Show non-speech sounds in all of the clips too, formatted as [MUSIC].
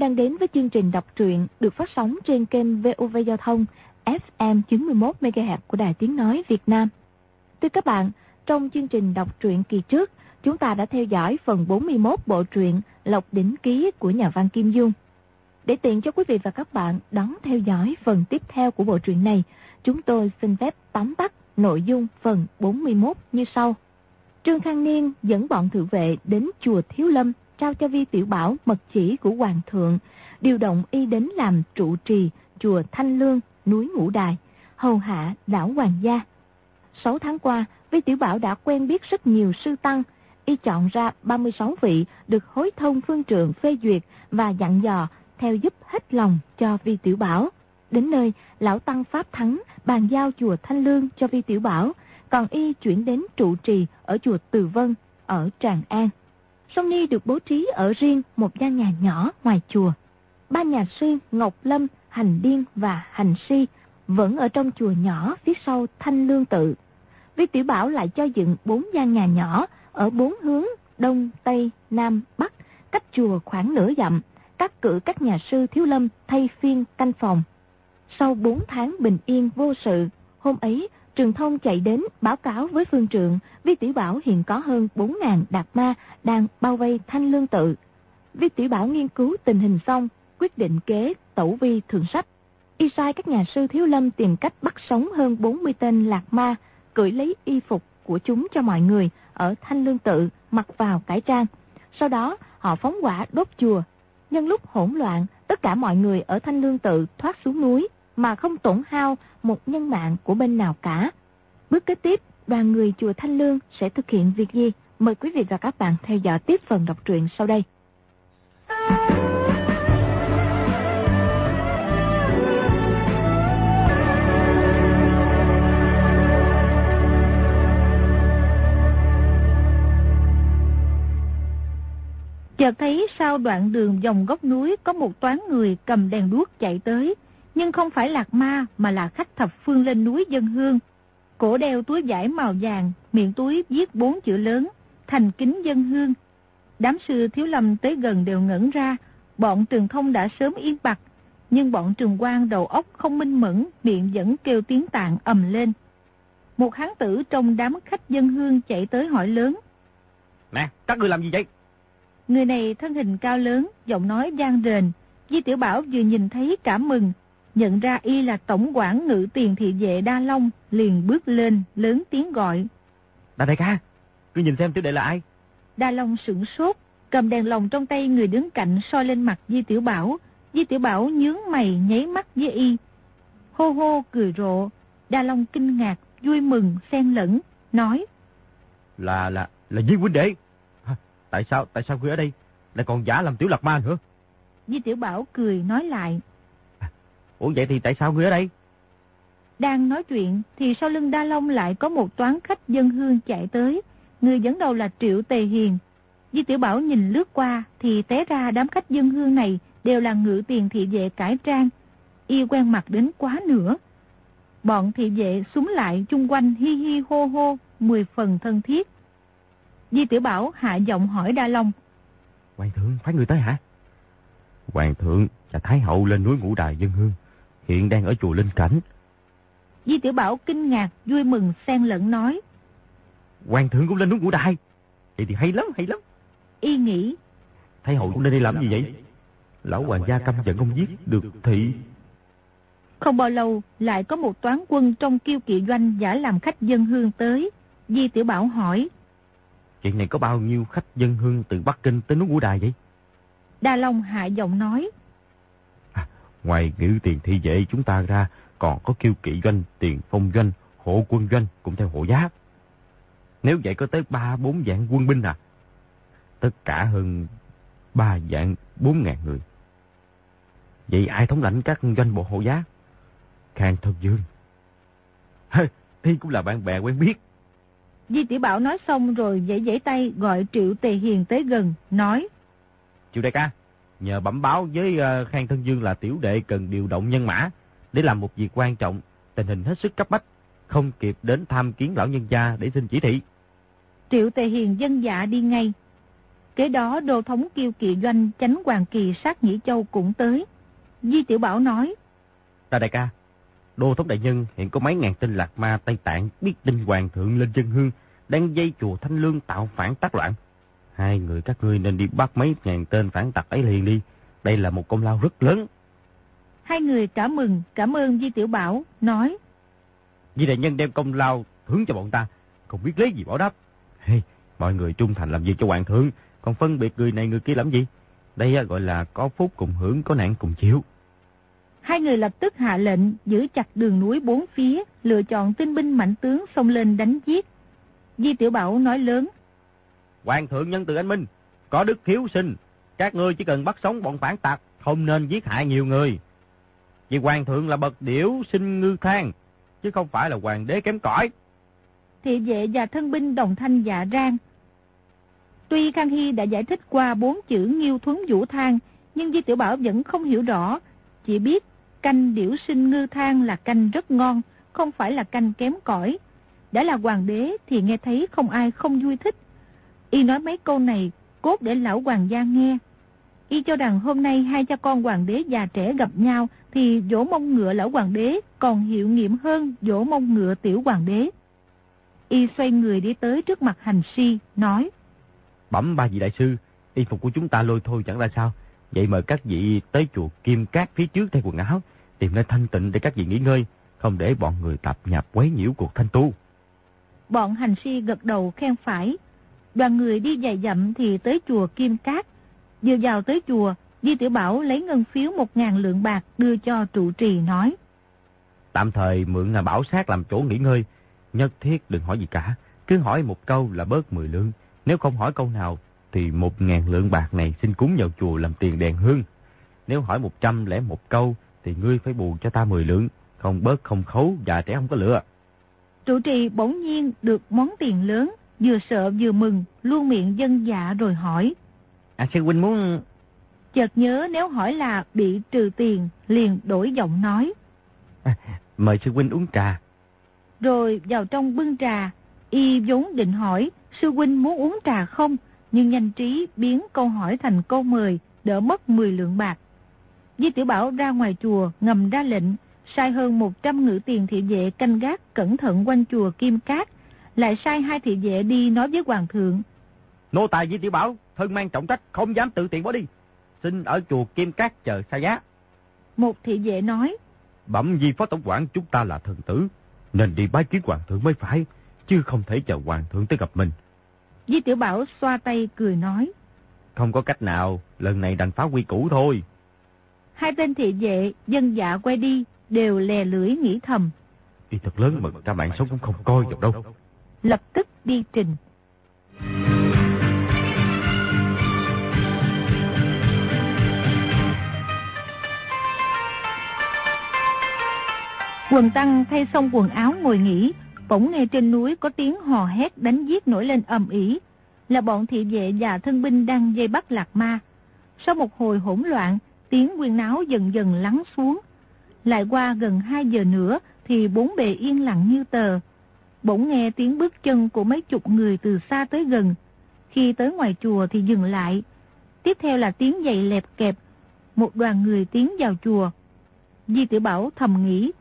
đang đến với chương trình đọc truyện được phát sóng trên kênh VOV Giao thông FM 91 MHz của Đài Tiếng nói Việt Nam. Thưa các bạn, trong chương trình đọc truyện kỳ trước, chúng ta đã theo dõi phần 41 bộ truyện Lộc đỉnh ký của nhà văn Kim Dung. Để tiện cho quý vị và các bạn đón theo dõi phần tiếp theo của bộ truyện này, chúng tôi xin phép tóm tắt nội dung phần 41 như sau. Trương Khang Niên dẫn bọn thự vệ đến chùa Thiếu Lâm trao cho Vi Tiểu Bảo mật chỉ của Hoàng thượng, điều động y đến làm trụ trì chùa Thanh Lương, núi Ngũ Đài, hầu hạ đảo Hoàng gia. Sáu tháng qua, Vi Tiểu Bảo đã quen biết rất nhiều sư tăng, y chọn ra 36 vị được hối thông phương trượng phê duyệt và dặn dò theo giúp hết lòng cho Vi Tiểu Bảo. Đến nơi, lão tăng Pháp Thắng bàn giao chùa Thanh Lương cho Vi Tiểu Bảo, còn y chuyển đến trụ trì ở chùa Từ Vân, ở Tràng An. Song Ni được bố trí ở riêng một gian nhà nhỏ ngoài chùa. Ba nhà sư Ngọc Lâm, Hành Điên và Hành Si vẫn ở trong chùa nhỏ phía sau Thanh Lương Tự. Vi Tiểu Bảo lại cho dựng bốn gian nhà nhỏ ở bốn hướng Đông, Tây, Nam, Bắc, cách chùa khoảng nửa dặm, cắt cử các nhà sư thiếu lâm thay phiên canh phòng. Sau bốn tháng bình yên vô sự, hôm ấy Trường Thông chạy đến báo cáo với phương trượng, Vi Tiểu Bảo hiện có hơn 4.000 đạt ma đang bao vây thanh lương tự. Vi Tiểu Bảo nghiên cứu tình hình xong, quyết định kế tẩu vi thượng sách. Y sai các nhà sư thiếu lâm tìm cách bắt sống hơn 40 tên lạc ma, cưỡi lấy y phục của chúng cho mọi người ở thanh lương tự mặc vào cải trang. Sau đó họ phóng quả đốt chùa. Nhân lúc hỗn loạn, tất cả mọi người ở thanh lương tự thoát xuống núi mà không tổn hao một nhân mạng của bên nào cả. Bước kế tiếp, đoàn người chùa Thanh Lương sẽ thực hiện việc gì? Mời quý vị và các bạn theo dõi tiếp phần đọc truyện sau đây. Chợt thấy sau đoạn đường dòng góc núi có một toán người cầm đèn đuốc chạy tới, nhưng không phải lạc ma mà là khách thập phương lên núi dân hương. Cổ đeo túi vải màu vàng, miệng túi viết bốn chữ lớn, thành kính dân hương. Đám sư thiếu lâm tới gần đều ngẩn ra, bọn trường thông đã sớm yên bặt, nhưng bọn trường quan đầu óc không minh mẫn, miệng vẫn kêu tiếng tạng ầm lên. Một hán tử trong đám khách dân hương chạy tới hỏi lớn. Nè, các người làm gì vậy? Người này thân hình cao lớn, giọng nói gian rền. Di Tiểu Bảo vừa nhìn thấy cảm mừng, nhận ra y là tổng quản ngự tiền thị vệ Đa Long, liền bước lên, lớn tiếng gọi. Đa đại ca, cứ nhìn xem tiểu đệ là ai? Đa Long sửng sốt, cầm đèn lồng trong tay người đứng cạnh soi lên mặt Di Tiểu Bảo. Di Tiểu Bảo nhướng mày nháy mắt với y. Hô hô cười rộ, Đa Long kinh ngạc, vui mừng, xen lẫn, nói. Là, là, là Di huynh đệ. tại sao, tại sao ngươi ở đây? Lại còn giả làm tiểu lạc ma nữa? Di Tiểu Bảo cười nói lại. Ủa vậy thì tại sao ngươi ở đây? Đang nói chuyện thì sau lưng Đa Long lại có một toán khách dân hương chạy tới. Người dẫn đầu là Triệu Tề Hiền. Di Tiểu Bảo nhìn lướt qua thì té ra đám khách dân hương này đều là ngự tiền thị vệ cải trang. Y quen mặt đến quá nữa. Bọn thị vệ súng lại chung quanh hi hi hô hô, mười phần thân thiết. Di Tiểu Bảo hạ giọng hỏi Đa Long. Hoàng thượng phái người tới hả? Hoàng thượng và Thái hậu lên núi Ngũ Đài dân hương hiện đang ở chùa Linh Cảnh. Di Tiểu Bảo kinh ngạc, vui mừng, xen lẫn nói. Hoàng thượng cũng lên núi ngũ đài. Vậy thì hay lắm, hay lắm. Y nghĩ. Thái hậu cũng lên đây làm gì vậy? Lão hoàng gia căm giận ông giết được thị. Không bao lâu, lại có một toán quân trong kiêu kỵ doanh giả làm khách dân hương tới. Di Tiểu Bảo hỏi. Chuyện này có bao nhiêu khách dân hương từ Bắc Kinh tới núi ngũ đài vậy? Đa Long hạ giọng nói. Ngoài ngữ tiền thị vệ chúng ta ra, còn có kiêu kỵ doanh, tiền phong doanh, hộ quân doanh cũng theo hộ giá. Nếu vậy có tới ba bốn dạng quân binh à? Tất cả hơn ba dạng bốn ngàn người. Vậy ai thống lãnh các doanh bộ hộ giá? Khang Thân Dương. [LAUGHS] Hê, thì cũng là bạn bè quen biết. Di Tiểu Bảo nói xong rồi dãy dãy tay gọi Triệu Tề Hiền tới gần, nói. Triệu đại ca, nhờ bẩm báo với uh, Khang Thân Dương là tiểu đệ cần điều động nhân mã để làm một việc quan trọng, tình hình hết sức cấp bách, không kịp đến tham kiến lão nhân gia để xin chỉ thị. Triệu Tề Hiền dân dạ đi ngay. Kế đó đô thống kiêu kỵ doanh chánh hoàng kỳ sát Nhĩ Châu cũng tới. Di Tiểu Bảo nói. Ta đại ca, đô thống đại nhân hiện có mấy ngàn tên lạc ma Tây Tạng biết tin hoàng thượng lên dân hương, đang dây chùa Thanh Lương tạo phản tác loạn. Hai người các ngươi nên đi bắt mấy ngàn tên phản tặc ấy liền đi. Đây là một công lao rất lớn. Hai người cảm mừng, cảm ơn Di Tiểu Bảo, nói. Di đại nhân đem công lao hướng cho bọn ta, không biết lấy gì bỏ đáp. Hey, mọi người trung thành làm việc cho hoàng thượng, còn phân biệt người này người kia làm gì? Đây gọi là có phúc cùng hưởng, có nạn cùng chịu. Hai người lập tức hạ lệnh giữ chặt đường núi bốn phía, lựa chọn tinh binh mạnh tướng xông lên đánh giết. Di Tiểu Bảo nói lớn. Hoàng thượng nhân từ anh Minh, có đức hiếu sinh, các ngươi chỉ cần bắt sống bọn phản tặc, không nên giết hại nhiều người. Vì hoàng thượng là bậc điểu sinh ngư thang, chứ không phải là hoàng đế kém cỏi. Thị vệ và thân binh đồng thanh dạ rang. Tuy Khang Hy đã giải thích qua bốn chữ nghiêu thuấn vũ thang, nhưng Di Tiểu Bảo vẫn không hiểu rõ, chỉ biết canh điểu sinh ngư thang là canh rất ngon, không phải là canh kém cỏi. Đã là hoàng đế thì nghe thấy không ai không vui thích. Y nói mấy câu này cốt để lão hoàng gia nghe. Y cho rằng hôm nay hai cha con hoàng đế già trẻ gặp nhau thì dỗ mông ngựa lão hoàng đế còn hiệu nghiệm hơn dỗ mông ngựa tiểu hoàng đế. Y xoay người đi tới trước mặt hành si, nói. Bẩm ba vị đại sư, y phục của chúng ta lôi thôi chẳng ra sao. Vậy mời các vị tới chùa Kim Cát phía trước thay quần áo, tìm nơi thanh tịnh để các vị nghỉ ngơi, không để bọn người tập nhập quấy nhiễu cuộc thanh tu. Bọn hành si gật đầu khen phải. Đoàn người đi dài dặm thì tới chùa Kim Cát. Vừa vào tới chùa, Di Tiểu Bảo lấy ngân phiếu một ngàn lượng bạc đưa cho trụ trì nói. Tạm thời mượn là bảo sát làm chỗ nghỉ ngơi. Nhất thiết đừng hỏi gì cả. Cứ hỏi một câu là bớt 10 lượng. Nếu không hỏi câu nào thì một ngàn lượng bạc này xin cúng vào chùa làm tiền đèn hương. Nếu hỏi một trăm lẻ một câu thì ngươi phải bù cho ta 10 lượng. Không bớt không khấu, già trẻ không có lựa. Trụ trì bỗng nhiên được món tiền lớn, vừa sợ vừa mừng, luôn miệng dân dạ rồi hỏi. À sư huynh muốn... Chợt nhớ nếu hỏi là bị trừ tiền, liền đổi giọng nói. À, mời sư huynh uống trà. Rồi vào trong bưng trà, y vốn định hỏi sư huynh muốn uống trà không, nhưng nhanh trí biến câu hỏi thành câu mời, đỡ mất 10 lượng bạc. Di Tiểu Bảo ra ngoài chùa ngầm ra lệnh, sai hơn 100 ngự tiền thị vệ canh gác cẩn thận quanh chùa Kim Cát, lại sai hai thị vệ đi nói với Hoàng thượng. Nô tài Di Tiểu Bảo, thân mang trọng trách, không dám tự tiện bỏ đi. Xin ở chùa Kim Cát chờ xa giá. Một thị vệ nói. Bẩm di phó tổng quản chúng ta là thần tử, nên đi bái kiến hoàng thượng mới phải, chứ không thể chờ hoàng thượng tới gặp mình. Di Tiểu Bảo xoa tay cười nói. Không có cách nào, lần này đành phá quy củ thôi. Hai tên thị vệ, dân dạ quay đi, đều lè lưỡi nghĩ thầm. Y thật lớn mà cả mạng sống cũng không coi vào đâu. Lập tức đi trình. Quần tăng thay xong quần áo ngồi nghỉ, bỗng nghe trên núi có tiếng hò hét đánh giết nổi lên ầm ĩ, là bọn thị vệ và thân binh đang dây bắt lạc ma. Sau một hồi hỗn loạn, tiếng quyên náo dần dần lắng xuống. Lại qua gần 2 giờ nữa thì bốn bề yên lặng như tờ. Bỗng nghe tiếng bước chân của mấy chục người từ xa tới gần. Khi tới ngoài chùa thì dừng lại. Tiếp theo là tiếng giày lẹp kẹp. Một đoàn người tiến vào chùa. Di tiểu Bảo thầm nghĩ,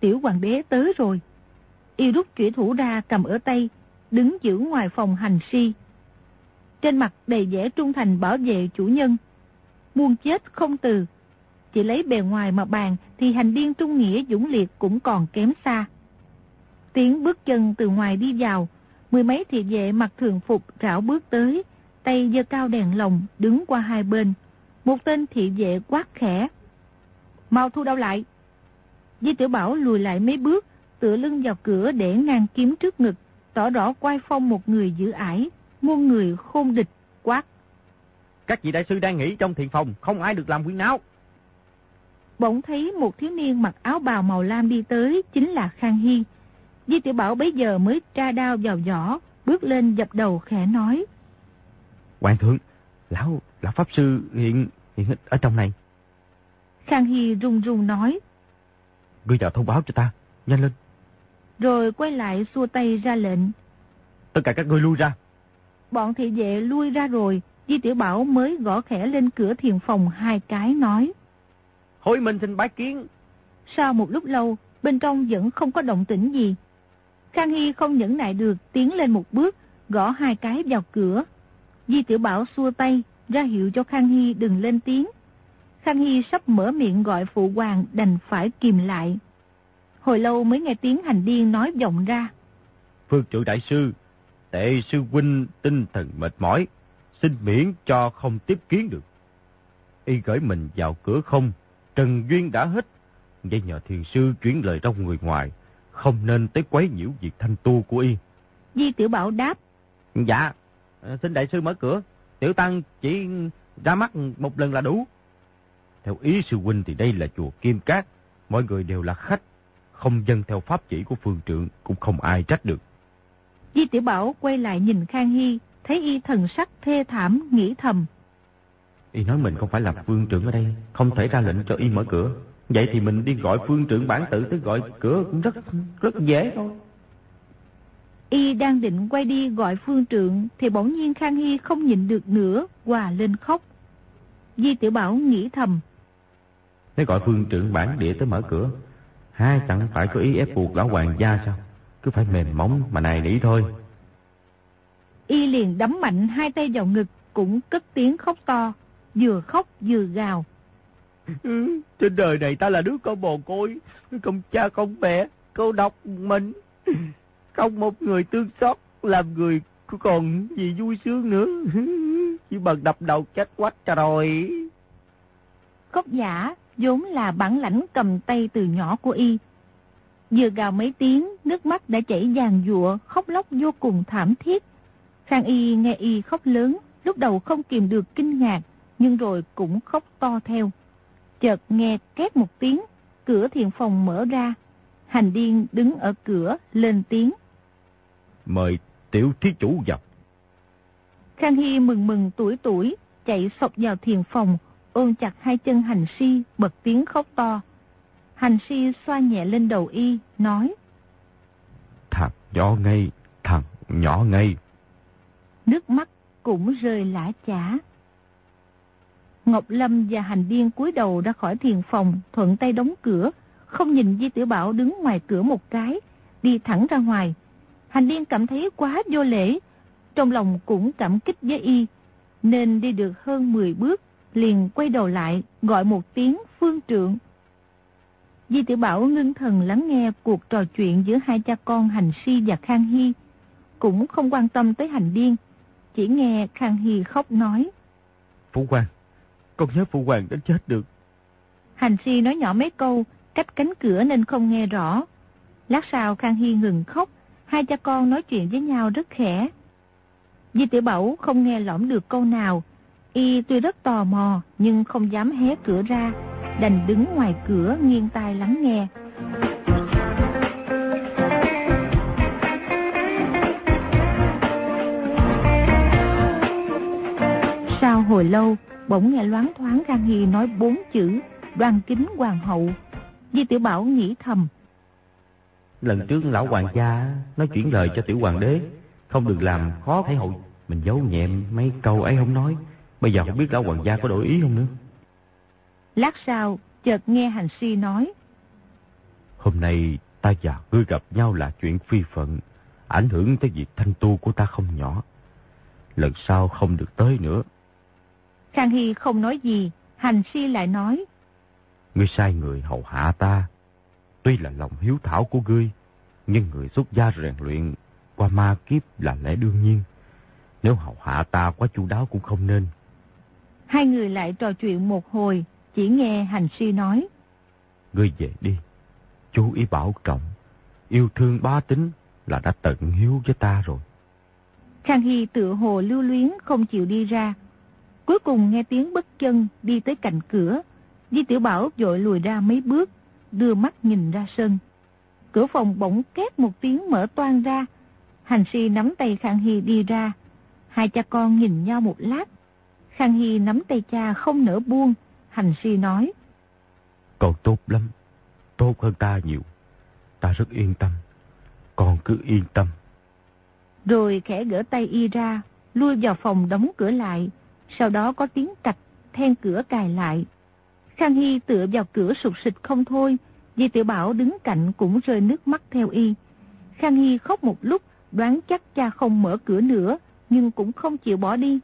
tiểu hoàng đế tới rồi. Y rút chủy thủ ra cầm ở tay, đứng giữ ngoài phòng hành si. Trên mặt đầy vẻ trung thành bảo vệ chủ nhân. Muôn chết không từ. Chỉ lấy bề ngoài mà bàn thì hành điên trung nghĩa dũng liệt cũng còn kém xa. Tiếng bước chân từ ngoài đi vào, mười mấy thị vệ mặc thường phục rảo bước tới, tay giơ cao đèn lồng đứng qua hai bên. Một tên thị vệ quát khẽ. Mau thu đau lại. Di tiểu Bảo lùi lại mấy bước, tựa lưng vào cửa để ngang kiếm trước ngực, tỏ rõ quay phong một người giữ ải, muôn người khôn địch, quát. Các vị đại sư đang nghỉ trong thiền phòng, không ai được làm quyến náo. Bỗng thấy một thiếu niên mặc áo bào màu lam đi tới, chính là Khang Hy. Di tiểu Bảo bấy giờ mới tra đao vào vỏ, bước lên dập đầu khẽ nói. Hoàng thượng, lão, lão Pháp Sư hiện, hiện ở trong này. Khang Hy run run nói. Ngươi vào thông báo cho ta, nhanh lên. Rồi quay lại xua tay ra lệnh. Tất cả các ngươi lui ra. Bọn thị vệ lui ra rồi, Di Tiểu Bảo mới gõ khẽ lên cửa thiền phòng hai cái nói. Hối Minh xin bái kiến. Sau một lúc lâu, bên trong vẫn không có động tĩnh gì. Khang Hy không nhẫn nại được tiến lên một bước, gõ hai cái vào cửa. Di Tiểu Bảo xua tay, ra hiệu cho Khang Hy đừng lên tiếng. Khang Hy sắp mở miệng gọi phụ hoàng đành phải kìm lại. Hồi lâu mới nghe tiếng hành điên nói vọng ra. Phương trưởng đại sư, tệ sư huynh tinh thần mệt mỏi, xin miễn cho không tiếp kiến được. Y gửi mình vào cửa không, Trần Duyên đã hết. Vậy nhờ thiền sư chuyển lời trong người ngoài, không nên tới quấy nhiễu việc thanh tu của Y. Di Tiểu Bảo đáp. Dạ, xin đại sư mở cửa. Tiểu Tăng chỉ ra mắt một lần là đủ. Theo ý sư huynh thì đây là chùa Kim Cát. Mọi người đều là khách. Không dân theo pháp chỉ của phương trượng cũng không ai trách được. Di Tiểu Bảo quay lại nhìn Khang Hy, thấy y thần sắc thê thảm, nghĩ thầm. Y nói mình không phải là phương trưởng ở đây, không thể ra lệnh cho y mở cửa. Vậy thì mình đi gọi phương trưởng bản tử tới gọi cửa cũng rất rất dễ thôi. Y đang định quay đi gọi phương trượng thì bỗng nhiên Khang Hy không nhịn được nữa, hòa lên khóc. Di Tiểu Bảo nghĩ thầm. Nếu gọi phương trưởng bản địa tới mở cửa, hai chẳng phải có ý ép buộc lão hoàng gia sao? Cứ phải mềm móng mà này nỉ thôi. Y liền đấm mạnh hai tay vào ngực, cũng cất tiếng khóc to, vừa khóc vừa gào. Ừ, trên đời này ta là đứa con bồ côi, không cha không mẹ, cô độc mình. Không một người tương xót, làm người còn gì vui sướng nữa. Chỉ bằng đập đầu chết quách cho rồi. Khóc giả vốn là bản lãnh cầm tay từ nhỏ của y. Vừa gào mấy tiếng, nước mắt đã chảy vàng dụa, khóc lóc vô cùng thảm thiết. Khang y nghe y khóc lớn, lúc đầu không kìm được kinh ngạc, nhưng rồi cũng khóc to theo. Chợt nghe két một tiếng, cửa thiền phòng mở ra. Hành điên đứng ở cửa, lên tiếng. Mời tiểu thí chủ vào. Khang Hy mừng mừng tuổi tuổi, chạy sọc vào thiền phòng, ôm chặt hai chân hành si, bật tiếng khóc to. Hành si xoa nhẹ lên đầu y, nói. Thằng nhỏ ngay, thằng nhỏ ngay. Nước mắt cũng rơi lã chả. Ngọc Lâm và Hành Điên cúi đầu ra khỏi thiền phòng, thuận tay đóng cửa, không nhìn Di Tiểu Bảo đứng ngoài cửa một cái, đi thẳng ra ngoài. Hành Điên cảm thấy quá vô lễ, trong lòng cũng cảm kích với y, nên đi được hơn 10 bước, liền quay đầu lại, gọi một tiếng phương trượng. Di Tiểu Bảo ngưng thần lắng nghe cuộc trò chuyện giữa hai cha con Hành Si và Khang Hy, cũng không quan tâm tới Hành Điên, chỉ nghe Khang Hy khóc nói. Phụ Quang, con nhớ Phụ Hoàng đến chết được. Hành Si nói nhỏ mấy câu, cách cánh cửa nên không nghe rõ. Lát sau Khang Hy ngừng khóc, hai cha con nói chuyện với nhau rất khẽ. Di Tiểu Bảo không nghe lõm được câu nào, y tuy rất tò mò nhưng không dám hé cửa ra, đành đứng ngoài cửa nghiêng tai lắng nghe. Sau hồi lâu, bỗng nghe loáng thoáng Khang Hy nói bốn chữ, đoan kính hoàng hậu. Di Tiểu Bảo nghĩ thầm. Lần trước lão hoàng gia nói chuyển lời cho tiểu hoàng đế, không được làm khó thái hậu. Mình giấu nhẹm mấy câu ấy không nói, bây giờ không biết lão hoàng gia có đổi ý không nữa. Lát sau, chợt nghe hành si nói. Hôm nay ta và ngươi gặp nhau là chuyện phi phận, ảnh hưởng tới việc thanh tu của ta không nhỏ. Lần sau không được tới nữa. Khang Hy không nói gì, hành si lại nói. Ngươi sai người hầu hạ ta. Tuy là lòng hiếu thảo của ngươi, nhưng người xuất gia rèn luyện qua ma kiếp là lẽ đương nhiên. Nếu hầu hạ ta quá chu đáo cũng không nên. Hai người lại trò chuyện một hồi, chỉ nghe hành si nói. Ngươi về đi, chú ý bảo trọng, yêu thương ba tính là đã tận hiếu với ta rồi. Khang Hy tự hồ lưu luyến không chịu đi ra. Cuối cùng nghe tiếng bất chân đi tới cạnh cửa. Di Tiểu Bảo vội lùi ra mấy bước, đưa mắt nhìn ra sân. Cửa phòng bỗng két một tiếng mở toan ra. Hành si nắm tay Khang Hy đi ra. Hai cha con nhìn nhau một lát. Khang Hy nắm tay cha không nỡ buông. Hành si nói. Con tốt lắm. Tốt hơn ta nhiều. Ta rất yên tâm. Con cứ yên tâm. Rồi khẽ gỡ tay y ra, lui vào phòng đóng cửa lại, sau đó có tiếng cạch, then cửa cài lại. Khang Hy tựa vào cửa sụt sịch không thôi, Di Tiểu Bảo đứng cạnh cũng rơi nước mắt theo y. Khang Hy khóc một lúc, đoán chắc cha không mở cửa nữa, nhưng cũng không chịu bỏ đi.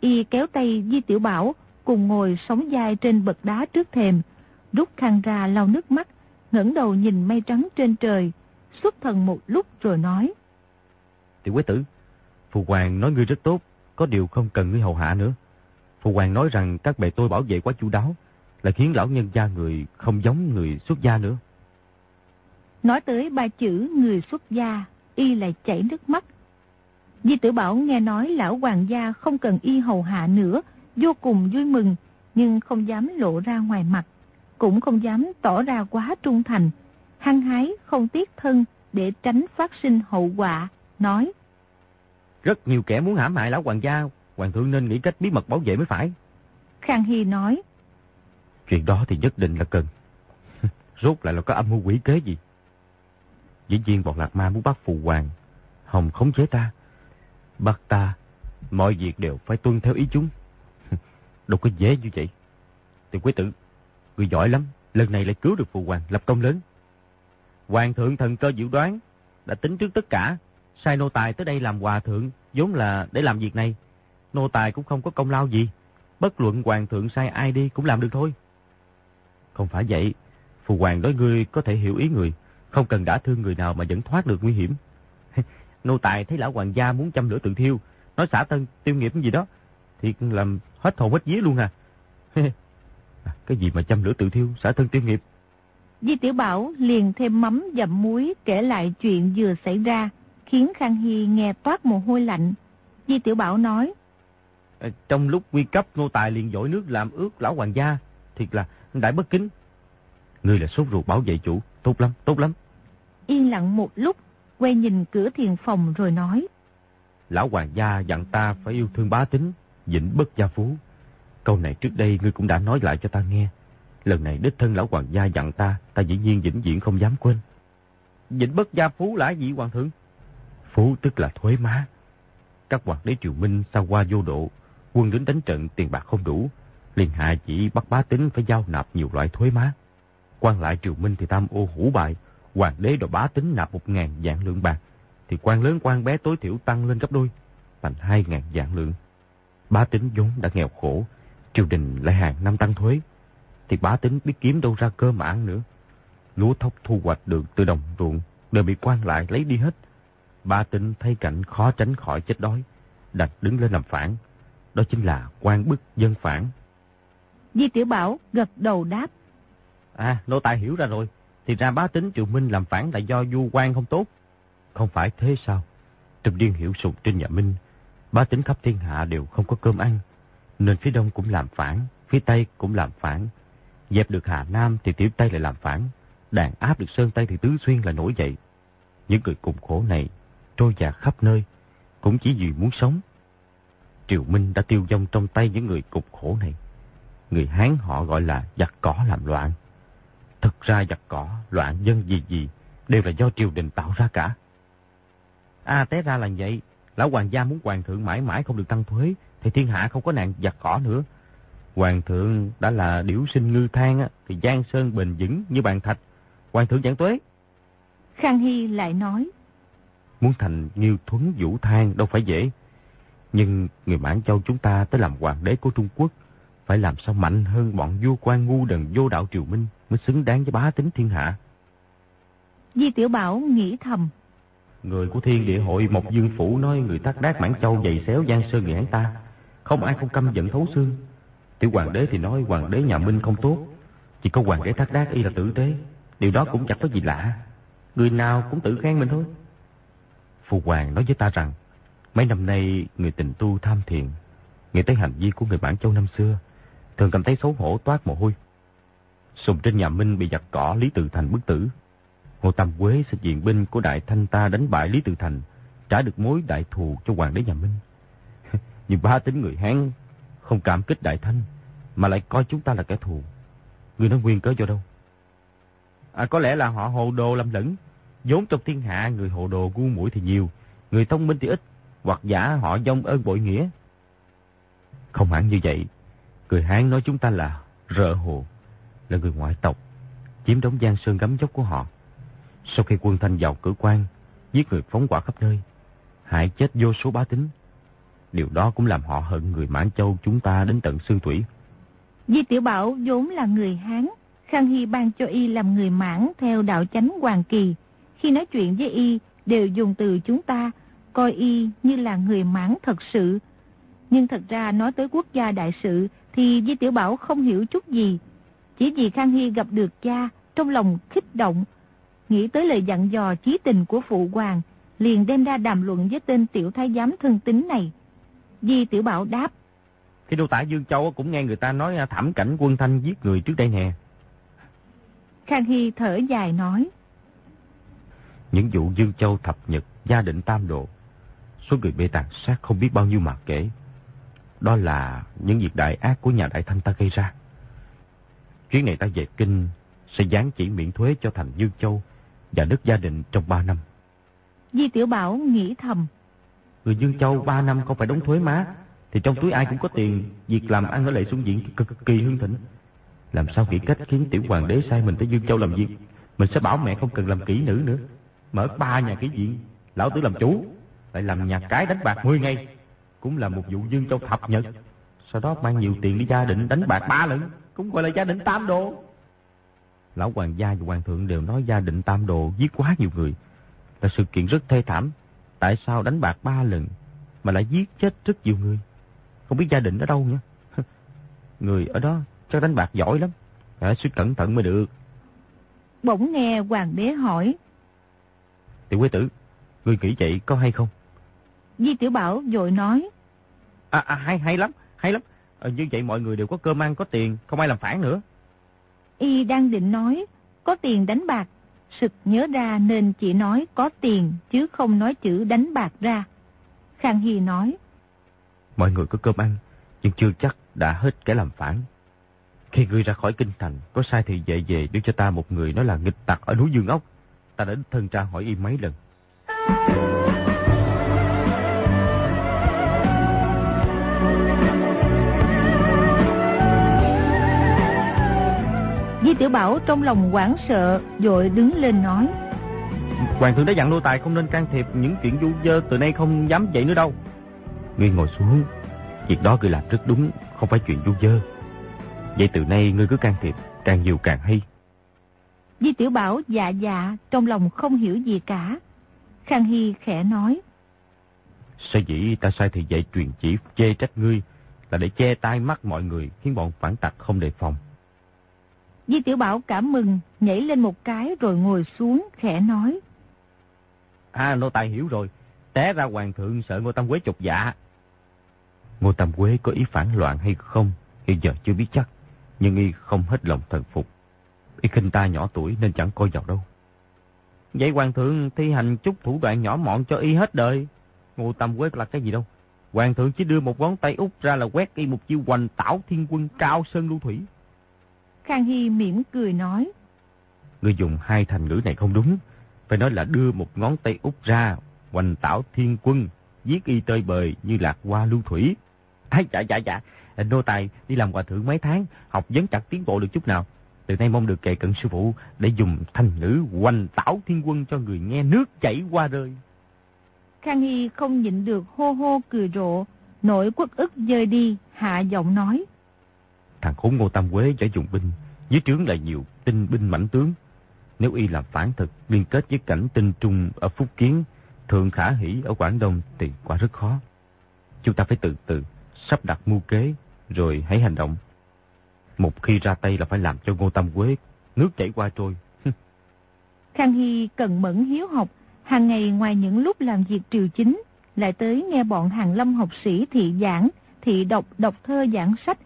Y kéo tay Di Tiểu Bảo, cùng ngồi sóng dài trên bậc đá trước thềm, rút khăn ra lau nước mắt, ngẩng đầu nhìn mây trắng trên trời, xuất thần một lúc rồi nói. Tiểu quế tử, Phụ Hoàng nói ngươi rất tốt, có điều không cần ngươi hầu hạ nữa. Phụ Hoàng nói rằng các bề tôi bảo vệ quá chu đáo, là khiến lão nhân gia người không giống người xuất gia nữa. Nói tới ba chữ người xuất gia, y lại chảy nước mắt. Di tử Bảo nghe nói lão hoàng gia không cần y hầu hạ nữa, vô cùng vui mừng, nhưng không dám lộ ra ngoài mặt, cũng không dám tỏ ra quá trung thành, hăng hái không tiếc thân để tránh phát sinh hậu quả, nói. Rất nhiều kẻ muốn hãm hại lão hoàng gia, hoàng thượng nên nghĩ cách bí mật bảo vệ mới phải. Khang Hy nói. Chuyện đó thì nhất định là cần. [LAUGHS] Rốt lại là có âm mưu quỷ kế gì? Dĩ nhiên bọn Lạc Ma muốn bắt phù hoàng, hồng khống chế ta. Bắt ta, mọi việc đều phải tuân theo ý chúng. [LAUGHS] Đâu có dễ như vậy. Tiểu quý tử, người giỏi lắm, lần này lại cứu được phù hoàng, lập công lớn. Hoàng thượng thần cơ dự đoán, đã tính trước tất cả, sai nô tài tới đây làm hòa thượng, vốn là để làm việc này. Nô tài cũng không có công lao gì, bất luận hoàng thượng sai ai đi cũng làm được thôi. Không phải vậy, phù hoàng đối ngươi có thể hiểu ý người, không cần đã thương người nào mà vẫn thoát được nguy hiểm. [LAUGHS] Nô tài thấy lão hoàng gia muốn châm lửa tự thiêu, nói xả tân tiêu nghiệp gì đó, thì làm hết hồn hết vía luôn à. [LAUGHS] à. Cái gì mà châm lửa tự thiêu, xả thân tiêu nghiệp? Di Tiểu Bảo liền thêm mắm dặm muối kể lại chuyện vừa xảy ra, khiến Khang Hy nghe toát mồ hôi lạnh. Di Tiểu Bảo nói, trong lúc nguy cấp, nô tài liền dội nước làm ướt lão hoàng gia, thiệt là đại bất kính. Ngươi là sốt ruột bảo vệ chủ, tốt lắm, tốt lắm. Yên lặng một lúc, quay nhìn cửa thiền phòng rồi nói. Lão hoàng gia dặn ta phải yêu thương bá tính, dĩnh bất gia phú. Câu này trước đây ngươi cũng đã nói lại cho ta nghe. Lần này đích thân lão hoàng gia dặn ta, ta dĩ nhiên vĩnh viễn không dám quên. Dĩnh bất gia phú là gì hoàng thượng? Phú tức là thuế má. Các hoàng đế triều minh sao qua vô độ, quân lính đánh trận tiền bạc không đủ, liền hạ chỉ bắt bá tính phải giao nạp nhiều loại thuế má. quan lại triều minh thì tam ô hủ bại, hoàng đế đòi bá tính nạp một ngàn dạng lượng bạc, thì quan lớn quan bé tối thiểu tăng lên gấp đôi, thành hai ngàn dạng lượng. Bá tính vốn đã nghèo khổ, triều đình lại hàng năm tăng thuế, thì bá tính biết kiếm đâu ra cơ mà ăn nữa. Lúa thóc thu hoạch được từ đồng ruộng đều bị quan lại lấy đi hết. Bá tính thấy cảnh khó tránh khỏi chết đói, đành đứng lên làm phản. Đó chính là quan bức dân phản. Di Tiểu Bảo gật đầu đáp. À, nô tài hiểu ra rồi. Thì ra bá tính triều minh làm phản là do du quan không tốt. Không phải thế sao? Trong điên hiểu sụt trên nhà Minh, bá tính khắp thiên hạ đều không có cơm ăn. Nên phía đông cũng làm phản, phía tây cũng làm phản. Dẹp được Hà Nam thì tiểu Tây lại làm phản. Đàn áp được Sơn Tây thì Tứ Xuyên là nổi dậy. Những người cùng khổ này trôi dạt khắp nơi, cũng chỉ vì muốn sống. Triều Minh đã tiêu vong trong tay những người cục khổ này. Người Hán họ gọi là giặc cỏ làm loạn. Thực ra giặc cỏ, loạn dân gì gì, đều là do triều đình tạo ra cả. À, té ra là vậy. Lão hoàng gia muốn hoàng thượng mãi mãi không được tăng thuế, thì thiên hạ không có nạn giặc cỏ nữa. Hoàng thượng đã là điểu sinh ngư thang, thì giang sơn bền vững như bàn thạch. Hoàng thượng giảng tuế. Khang Hy lại nói. Muốn thành như thuấn vũ thang đâu phải dễ. Nhưng người Mãn Châu chúng ta tới làm hoàng đế của Trung Quốc, phải làm sao mạnh hơn bọn vua quan ngu đần vô đạo triều minh mới xứng đáng với bá tính thiên hạ. Di Tiểu Bảo nghĩ thầm. Người của thiên địa hội Mộc Dương Phủ nói người thác đác Mãn Châu dày xéo giang sơn người hắn ta. Không ai không căm giận thấu xương. Tiểu hoàng đế thì nói hoàng đế nhà Minh không tốt. Chỉ có hoàng đế thác đác y là tử tế. Điều đó cũng chẳng có gì lạ. Người nào cũng tự khen mình thôi. Phụ hoàng nói với ta rằng, mấy năm nay người tình tu tham thiền, nghĩ tới hành vi của người bản châu năm xưa, thường cảm thấy xấu hổ toát mồ hôi. Sùng trên nhà Minh bị giặc cỏ Lý Tự Thành bức tử. hồ Tam Quế sẽ diện binh của Đại Thanh ta đánh bại Lý Tự Thành, trả được mối đại thù cho hoàng đế nhà Minh. [LAUGHS] Nhưng ba tính người Hán không cảm kích Đại Thanh, mà lại coi chúng ta là kẻ thù. Người nói nguyên cớ do đâu? À, có lẽ là họ hồ đồ lầm lẫn. vốn trong thiên hạ người hồ đồ ngu muội thì nhiều, người thông minh thì ít, hoặc giả họ dông ơn bội nghĩa. Không hẳn như vậy. Người Hán nói chúng ta là rợ hồ, là người ngoại tộc, chiếm đóng giang sơn gấm dốc của họ. Sau khi quân Thanh vào cử quan, giết người phóng quả khắp nơi, hại chết vô số bá tính. Điều đó cũng làm họ hận người Mãn Châu chúng ta đến tận xương thủy. Di Tiểu Bảo vốn là người Hán, Khang Hy ban cho y làm người mãn theo đạo chánh Hoàng Kỳ. Khi nói chuyện với y, đều dùng từ chúng ta, coi y như là người mãn thật sự. Nhưng thật ra nói tới quốc gia đại sự thì Di Tiểu Bảo không hiểu chút gì. Chỉ vì Khang Hy gặp được cha, trong lòng kích động, nghĩ tới lời dặn dò chí tình của phụ hoàng, liền đem ra đàm luận với tên tiểu thái giám thân tính này. Di Tiểu Bảo đáp. Khi đô tả Dương Châu cũng nghe người ta nói thảm cảnh quân thanh giết người trước đây nè. Khang Hy thở dài nói. Những vụ Dương Châu thập nhật, gia định tam độ, số người bị tàn sát không biết bao nhiêu mà kể. Đó là những việc đại ác của nhà đại thanh ta gây ra. Chuyến này ta về kinh sẽ gián chỉ miễn thuế cho thành Dương Châu và đất gia đình trong 3 năm. Di Tiểu Bảo nghĩ thầm. Người Dương Châu 3 năm không phải đóng thuế má, thì trong túi ai cũng có tiền, việc làm ăn ở lệ xuân diện cực, kỳ hưng thịnh. Làm sao nghĩ cách khiến tiểu hoàng đế sai mình tới Dương Châu làm việc? Mình sẽ bảo mẹ không cần làm kỹ nữ nữa. Mở ba nhà kỹ viện, lão tử làm chủ, lại làm nhà cái đánh bạc 10 ngày. Cũng là một vụ Dương Châu thập nhật. Sau đó mang nhiều tiền đi gia định đánh bạc ba lần, cũng gọi là gia định tam đồ. Lão hoàng gia và hoàng thượng đều nói gia định tam đồ giết quá nhiều người. Là sự kiện rất thê thảm. Tại sao đánh bạc ba lần mà lại giết chết rất nhiều người? Không biết gia đình ở đâu nữa. [LAUGHS] Người ở đó chắc đánh bạc giỏi lắm. Phải suy cẩn thận mới được. Bỗng nghe hoàng đế hỏi. Tiểu quế tử, người nghĩ vậy có hay không? Di Tiểu Bảo vội nói. À, à hay, hay lắm, hay lắm. À, như vậy mọi người đều có cơm ăn, có tiền, không ai làm phản nữa. Y đang định nói, có tiền đánh bạc. Sực nhớ ra nên chỉ nói có tiền, chứ không nói chữ đánh bạc ra. Khang Hy nói. Mọi người có cơm ăn, nhưng chưa chắc đã hết kẻ làm phản. Khi ngươi ra khỏi kinh thành, có sai thì về về đưa cho ta một người nói là nghịch tặc ở núi Dương Ốc. Ta đã thân tra hỏi y mấy lần. Tiểu Bảo trong lòng quảng sợ, dội đứng lên nói. Hoàng thượng đã dặn nô tài không nên can thiệp những chuyện du dơ, từ nay không dám vậy nữa đâu. Ngươi ngồi xuống, việc đó ngươi làm rất đúng, không phải chuyện du dơ. Vậy từ nay ngươi cứ can thiệp, càng nhiều càng hay. Di Tiểu Bảo dạ dạ, trong lòng không hiểu gì cả. Khang Hy khẽ nói. Sở dĩ ta sai thì dạy truyền chỉ chê trách ngươi là để che tai mắt mọi người khiến bọn phản tặc không đề phòng. Di Tiểu Bảo cảm mừng, nhảy lên một cái rồi ngồi xuống, khẽ nói. À, nô tài hiểu rồi. Té ra hoàng thượng sợ Ngô Tam Quế chục dạ. Ngô Tam Quế có ý phản loạn hay không, hiện giờ chưa biết chắc. Nhưng y không hết lòng thần phục. Y khinh ta nhỏ tuổi nên chẳng coi vào đâu. Vậy hoàng thượng thi hành chút thủ đoạn nhỏ mọn cho y hết đời. Ngô Tam Quế là cái gì đâu. Hoàng thượng chỉ đưa một ngón tay út ra là quét y một chiêu hoành tảo thiên quân cao sơn lưu thủy. Khang Hy mỉm cười nói. Ngươi dùng hai thành ngữ này không đúng. Phải nói là đưa một ngón tay út ra, hoành tảo thiên quân, giết y tơi bời như lạc hoa lưu thủy. Ái, dạ, dạ, dạ. Nô tài đi làm hòa thượng mấy tháng, học vấn chặt tiến bộ được chút nào. Từ nay mong được kề cận sư phụ để dùng thành ngữ hoành tảo thiên quân cho người nghe nước chảy qua rơi. Khang Hy không nhịn được hô hô cười rộ, nỗi quốc ức dơi đi, hạ giọng nói. Thằng khốn Ngô Tam Quế giải dùng binh, dưới trướng lại nhiều tinh binh mãnh tướng. Nếu y làm phản thực, liên kết với cảnh tinh trung ở Phúc Kiến, thường Khả Hỷ ở Quảng Đông thì quả rất khó. Chúng ta phải từ từ, sắp đặt mưu kế, rồi hãy hành động. Một khi ra tay là phải làm cho Ngô Tam Quế nước chảy qua trôi. Khang Hy cần mẫn hiếu học, hàng ngày ngoài những lúc làm việc triều chính, lại tới nghe bọn hàng lâm học sĩ thị giảng, thị đọc đọc thơ giảng sách,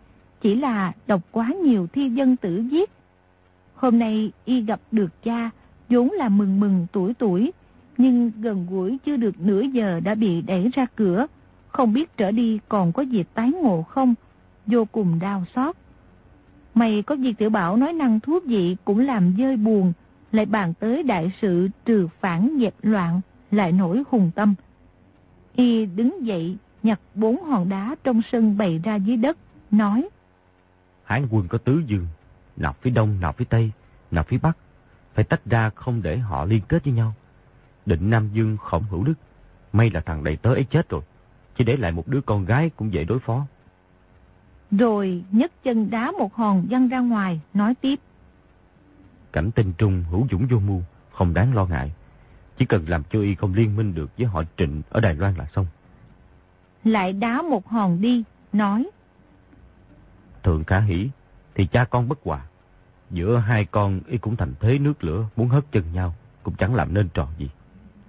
chỉ là đọc quá nhiều thi dân tử viết. Hôm nay y gặp được cha, vốn là mừng mừng tuổi tuổi, nhưng gần gũi chưa được nửa giờ đã bị đẩy ra cửa, không biết trở đi còn có dịp tái ngộ không, vô cùng đau xót. Mày có việc tiểu bảo nói năng thuốc dị cũng làm dơi buồn, lại bàn tới đại sự trừ phản dẹp loạn, lại nổi hùng tâm. Y đứng dậy, nhặt bốn hòn đá trong sân bày ra dưới đất, nói. Hán quân có tứ dương, nào phía đông, nào phía tây, nào phía bắc. Phải tách ra không để họ liên kết với nhau. Định Nam Dương khổng hữu đức. May là thằng đầy tớ ấy chết rồi. Chỉ để lại một đứa con gái cũng dễ đối phó. Rồi nhấc chân đá một hòn văng ra ngoài, nói tiếp. Cảnh tinh trung hữu dũng vô mưu, không đáng lo ngại. Chỉ cần làm cho y không liên minh được với họ trịnh ở Đài Loan là xong. Lại đá một hòn đi, nói. Thượng khả hỷ, thì cha con bất hòa. Giữa hai con y cũng thành thế nước lửa, muốn hất chân nhau, cũng chẳng làm nên trò gì.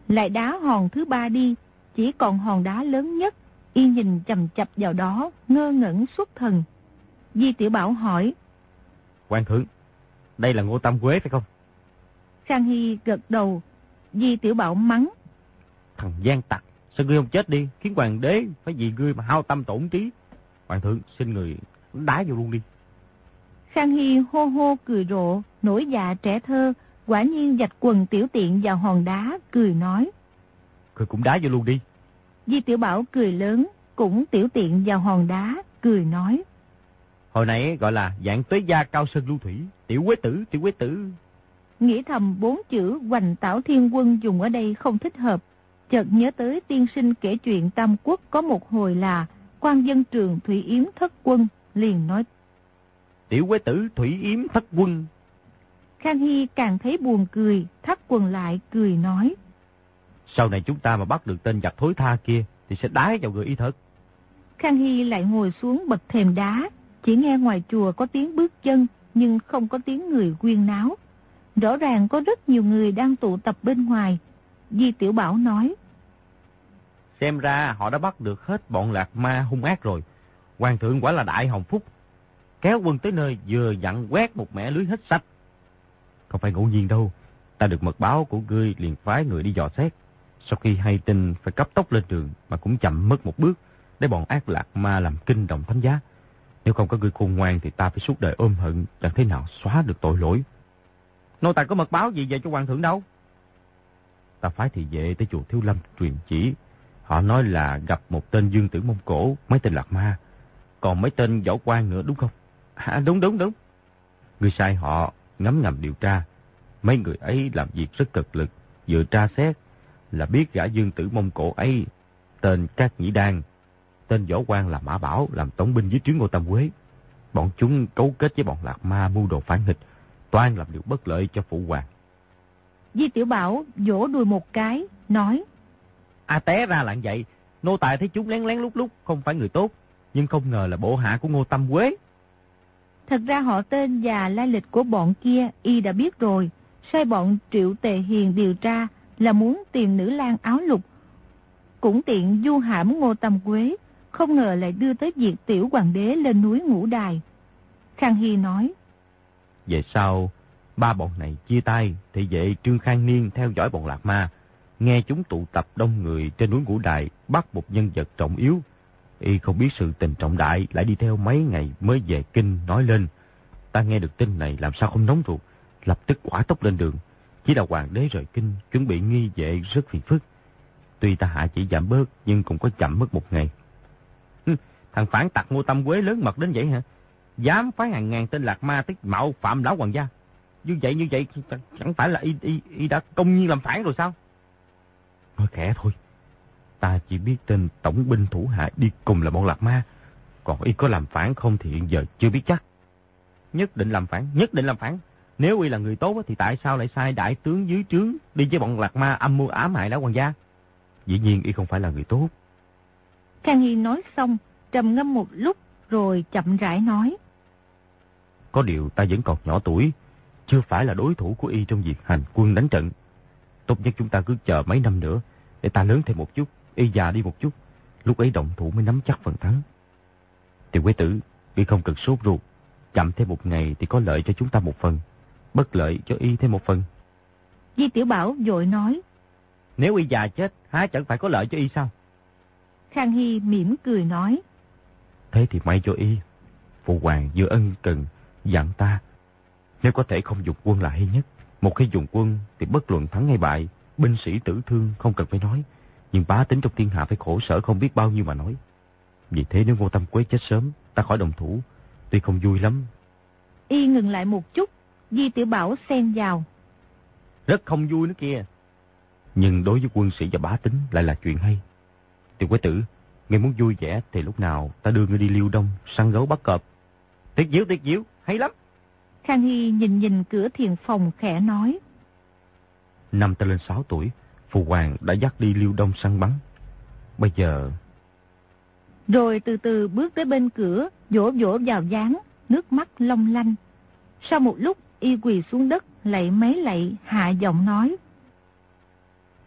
Lại đá hòn thứ ba đi, chỉ còn hòn đá lớn nhất, y nhìn chầm chập vào đó, ngơ ngẩn xuất thần. Di Tiểu Bảo hỏi. Quan thượng, đây là Ngô Tam Quế phải không? Khang Hy gật đầu, Di Tiểu Bảo mắng. Thằng gian tặc, sao ngươi không chết đi, khiến hoàng đế phải vì ngươi mà hao tâm tổn trí. Hoàng thượng, xin người đá vô luôn đi. Khang Hy hô hô cười rộ, nổi dạ trẻ thơ, quả nhiên dạch quần tiểu tiện vào hòn đá, cười nói. Ngươi cũng đá vô luôn đi. Di Tiểu Bảo cười lớn, cũng tiểu tiện vào hòn đá, cười nói. Hồi nãy gọi là dạng tuế gia cao sơn lưu thủy, tiểu quế tử, tiểu quế tử. Nghĩ thầm bốn chữ hoành tảo thiên quân dùng ở đây không thích hợp. Chợt nhớ tới tiên sinh kể chuyện Tam Quốc có một hồi là quan dân trường Thủy Yếm thất quân, liền nói. Tiểu quế tử Thủy Yếm thất quân. Khang Hy càng thấy buồn cười, thắt quần lại cười nói. Sau này chúng ta mà bắt được tên giặc thối tha kia thì sẽ đái vào người y thật. Khang Hy lại ngồi xuống bậc thềm đá, chỉ nghe ngoài chùa có tiếng bước chân nhưng không có tiếng người quyên náo. Rõ ràng có rất nhiều người đang tụ tập bên ngoài. Di Tiểu Bảo nói. Xem ra họ đã bắt được hết bọn lạc ma hung ác rồi. Hoàng thượng quả là đại hồng phúc. Kéo quân tới nơi vừa dặn quét một mẻ lưới hết sạch. Không phải ngẫu nhiên đâu. Ta được mật báo của ngươi liền phái người đi dò xét. Sau khi hay tin phải cấp tốc lên đường mà cũng chậm mất một bước để bọn ác lạc ma làm kinh động thánh giá. Nếu không có người khôn ngoan thì ta phải suốt đời ôm hận chẳng thế nào xóa được tội lỗi. Nô tài có mật báo gì về cho hoàng thượng đâu? Ta phái thị vệ tới chùa Thiếu Lâm truyền chỉ. Họ nói là gặp một tên dương tử Mông Cổ, mấy tên lạc ma. Còn mấy tên võ quan nữa đúng không? À, đúng đúng đúng. Người sai họ ngắm ngầm điều tra. Mấy người ấy làm việc rất cực lực. Vừa tra xét là biết gã dương tử Mông Cổ ấy tên Cát Nhĩ Đan. Tên võ quan là Mã Bảo làm tổng binh dưới trướng Ngô Tam Quế. Bọn chúng cấu kết với bọn lạc ma mưu đồ phản nghịch toan làm điều bất lợi cho phụ hoàng. Di Tiểu Bảo vỗ đùi một cái, nói. À té ra là vậy, nô tài thấy chúng lén lén lúc lúc không phải người tốt, nhưng không ngờ là bộ hạ của Ngô Tâm Quế. Thật ra họ tên và lai lịch của bọn kia y đã biết rồi, sai bọn Triệu Tề Hiền điều tra là muốn tìm nữ lang áo lục. Cũng tiện du hãm Ngô Tâm Quế, không ngờ lại đưa tới việc tiểu hoàng đế lên núi ngũ đài. Khang Hy nói. Về sau, ba bọn này chia tay, thì vệ Trương Khang Niên theo dõi bọn Lạc Ma. Nghe chúng tụ tập đông người trên núi Ngũ Đại, bắt một nhân vật trọng yếu. Y không biết sự tình trọng đại, lại đi theo mấy ngày mới về kinh nói lên. Ta nghe được tin này làm sao không nóng ruột, lập tức quả tốc lên đường. Chỉ là hoàng đế rời kinh, chuẩn bị nghi vệ rất phiền phức. Tuy ta hạ chỉ giảm bớt, nhưng cũng có chậm mất một ngày. Thằng phản tặc ngô tâm quế lớn mật đến vậy hả? Dám phái hàng ngàn tên lạc ma tích mạo phạm lão hoàng gia. Như vậy như vậy chẳng phải là y, y, y đã công nhiên làm phản rồi sao? Nói khẽ thôi. Ta chỉ biết tên tổng binh thủ hạ đi cùng là bọn lạc ma. Còn y có làm phản không thì hiện giờ chưa biết chắc. Nhất định làm phản, nhất định làm phản. Nếu y là người tốt thì tại sao lại sai đại tướng dưới trướng đi với bọn lạc ma âm mưu ám hại lão hoàng gia? Dĩ nhiên y không phải là người tốt. Khang Hy nói xong, trầm ngâm một lúc rồi chậm rãi nói. Có điều ta vẫn còn nhỏ tuổi, chưa phải là đối thủ của y trong việc hành quân đánh trận. Tốt nhất chúng ta cứ chờ mấy năm nữa, để ta lớn thêm một chút, y già đi một chút, lúc ấy động thủ mới nắm chắc phần thắng. Tiểu quế tử, y không cần sốt ruột, chậm thêm một ngày thì có lợi cho chúng ta một phần, bất lợi cho y thêm một phần. Di Tiểu Bảo vội nói. Nếu y già chết, há chẳng phải có lợi cho y sao? Khang Hy mỉm cười nói. Thế thì may cho y. Phụ hoàng vừa ân cần, dặn ta. Nếu có thể không dùng quân là hay nhất. Một khi dùng quân thì bất luận thắng hay bại, binh sĩ tử thương không cần phải nói. Nhưng bá tính trong thiên hạ phải khổ sở không biết bao nhiêu mà nói. Vì thế nếu Ngô Tâm Quế chết sớm, ta khỏi đồng thủ, tuy không vui lắm. Y ngừng lại một chút, Di Tiểu Bảo xen vào. Rất không vui nữa kia. Nhưng đối với quân sĩ và bá tính lại là chuyện hay. Tiểu quế tử, ngươi muốn vui vẻ thì lúc nào ta đưa ngươi đi liêu đông, săn gấu bắt cọp. Tuyệt diệu, tuyệt diệu, hay lắm. Khang Hy nhìn nhìn cửa thiền phòng khẽ nói. Năm ta lên 6 tuổi, Phụ Hoàng đã dắt đi liêu đông săn bắn. Bây giờ... Rồi từ từ bước tới bên cửa, vỗ vỗ vào dáng, nước mắt long lanh. Sau một lúc, y quỳ xuống đất, lạy mấy lạy, hạ giọng nói.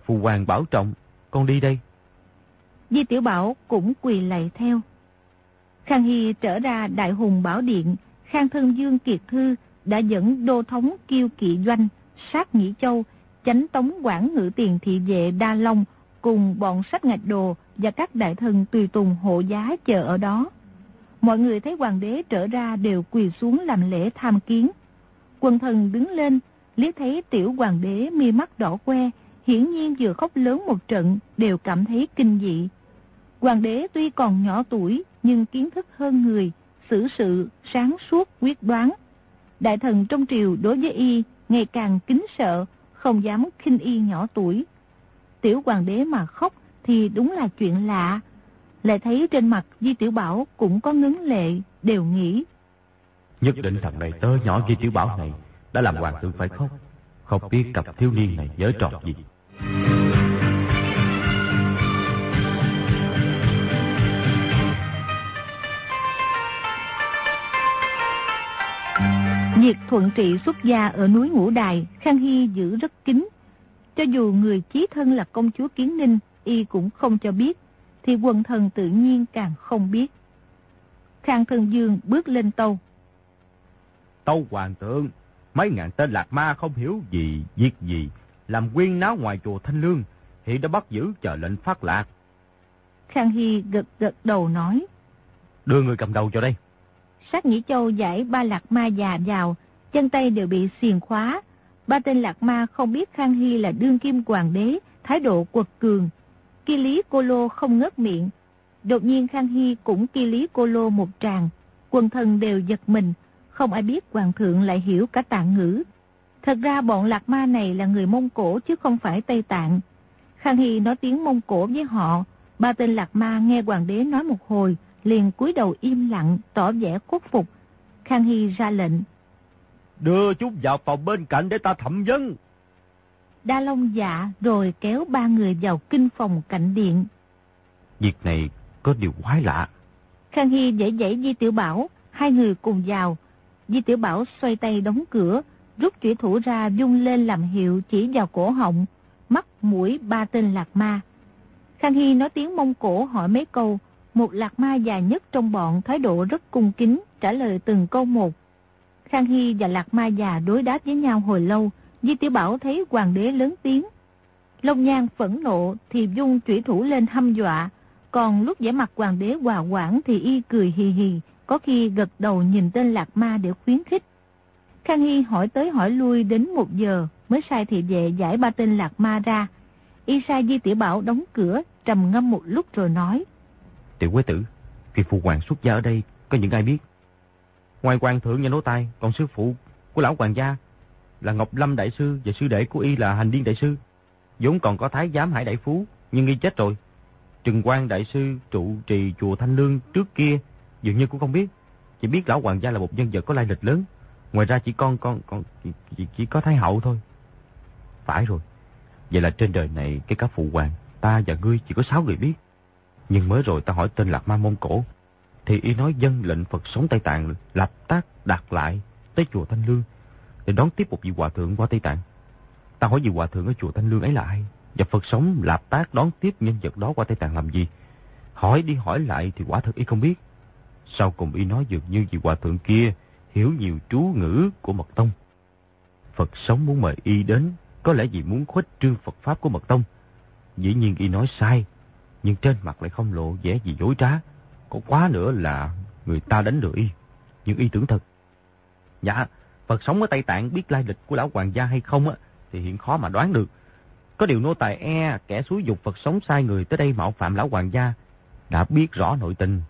Phụ Hoàng bảo trọng, con đi đây. Di Tiểu Bảo cũng quỳ lạy theo. Khang Hy trở ra Đại Hùng Bảo Điện, Khang Thân Dương Kiệt Thư đã dẫn đô thống kiêu kỵ doanh, sát Nhĩ Châu, chánh tống quản ngự tiền thị vệ Đa Long cùng bọn sách ngạch đồ và các đại thần tùy tùng hộ giá chờ ở đó. Mọi người thấy hoàng đế trở ra đều quỳ xuống làm lễ tham kiến. Quần thần đứng lên, liếc thấy tiểu hoàng đế mi mắt đỏ que, hiển nhiên vừa khóc lớn một trận, đều cảm thấy kinh dị. Hoàng đế tuy còn nhỏ tuổi, nhưng kiến thức hơn người, xử sự, sáng suốt, quyết đoán. Đại thần trong triều đối với y ngày càng kính sợ, không dám khinh y nhỏ tuổi. Tiểu hoàng đế mà khóc thì đúng là chuyện lạ. Lại thấy trên mặt Di Tiểu Bảo cũng có ngấn lệ, đều nghĩ. Nhất định thằng này tớ nhỏ Di Tiểu Bảo này đã làm hoàng tử phải khóc. Không biết cặp thiếu niên này nhớ trò gì. Việc thuận trị xuất gia ở núi Ngũ Đài, Khang Hy giữ rất kín. Cho dù người chí thân là công chúa Kiến Ninh, y cũng không cho biết, thì quần thần tự nhiên càng không biết. Khang Thân Dương bước lên tâu. Tâu hoàng thượng, mấy ngàn tên lạc ma không hiểu gì, việc gì, làm quyên náo ngoài chùa Thanh Lương, hiện đã bắt giữ chờ lệnh phát lạc. Khang Hy gật gật đầu nói. Đưa người cầm đầu cho đây. Sát Nhĩ Châu giải ba lạc ma già vào, chân tay đều bị xiềng khóa. Ba tên lạc ma không biết Khang Hy là đương kim hoàng đế, thái độ quật cường. Kỳ lý cô lô không ngớt miệng. Đột nhiên Khang Hy cũng kỳ lý cô lô một tràng. Quần thần đều giật mình, không ai biết hoàng thượng lại hiểu cả tạng ngữ. Thật ra bọn lạc ma này là người Mông Cổ chứ không phải Tây Tạng. Khang Hy nói tiếng Mông Cổ với họ, ba tên lạc ma nghe hoàng đế nói một hồi, liền cúi đầu im lặng, tỏ vẻ khuất phục. Khang Hy ra lệnh. Đưa chúng vào phòng bên cạnh để ta thẩm vấn. Đa Long dạ rồi kéo ba người vào kinh phòng cạnh điện. Việc này có điều quái lạ. Khang Hy dãy dãy Di Tiểu Bảo, hai người cùng vào. Di Tiểu Bảo xoay tay đóng cửa, rút chủy thủ ra dung lên làm hiệu chỉ vào cổ họng, mắt mũi ba tên lạc ma. Khang Hy nói tiếng Mông Cổ hỏi mấy câu, một lạc ma già nhất trong bọn thái độ rất cung kính, trả lời từng câu một. Khang Hy và lạc ma già đối đáp với nhau hồi lâu, Di Tiểu Bảo thấy hoàng đế lớn tiếng. Long Nhan phẫn nộ thì dung chủy thủ lên hăm dọa, còn lúc vẻ mặt hoàng đế hòa quảng thì y cười hì hì, có khi gật đầu nhìn tên lạc ma để khuyến khích. Khang Hy hỏi tới hỏi lui đến một giờ mới sai thị vệ giải ba tên lạc ma ra. Y sai Di Tiểu Bảo đóng cửa, trầm ngâm một lúc rồi nói. Tiểu quế tử, việc phụ hoàng xuất gia ở đây có những ai biết? Ngoài hoàng thượng nhà nô tài, còn sư phụ của lão hoàng gia là Ngọc Lâm Đại Sư và sư đệ của y là Hành Điên Đại Sư. vốn còn có Thái Giám Hải Đại Phú, nhưng y chết rồi. Trừng Quang Đại Sư trụ trì chùa Thanh Lương trước kia dường như cũng không biết. Chỉ biết lão hoàng gia là một nhân vật có lai lịch lớn. Ngoài ra chỉ con con con chỉ, chỉ, chỉ có Thái Hậu thôi. Phải rồi. Vậy là trên đời này cái các phụ hoàng, ta và ngươi chỉ có sáu người biết. Nhưng mới rồi ta hỏi tên Lạc Ma Mông Cổ, thì y nói dân lệnh Phật sống Tây Tạng lập tác đặt lại tới chùa Thanh Lương để đón tiếp một vị hòa thượng qua Tây Tạng. Ta hỏi vị hòa thượng ở chùa Thanh Lương ấy là ai? Và Phật sống lập tác đón tiếp nhân vật đó qua Tây Tạng làm gì? Hỏi đi hỏi lại thì quả thật y không biết. Sau cùng y nói dường như vị hòa thượng kia hiểu nhiều chú ngữ của Mật Tông. Phật sống muốn mời y đến, có lẽ vì muốn khuếch trương Phật Pháp của Mật Tông. Dĩ nhiên y nói sai, nhưng trên mặt lại không lộ vẻ gì dối trá. Có quá nữa là người ta đánh lừa y, nhưng y tưởng thật. Dạ, Phật sống ở Tây Tạng biết lai lịch của lão hoàng gia hay không á, thì hiện khó mà đoán được. Có điều nô tài e kẻ xúi dục Phật sống sai người tới đây mạo phạm lão hoàng gia. Đã biết rõ nội tình.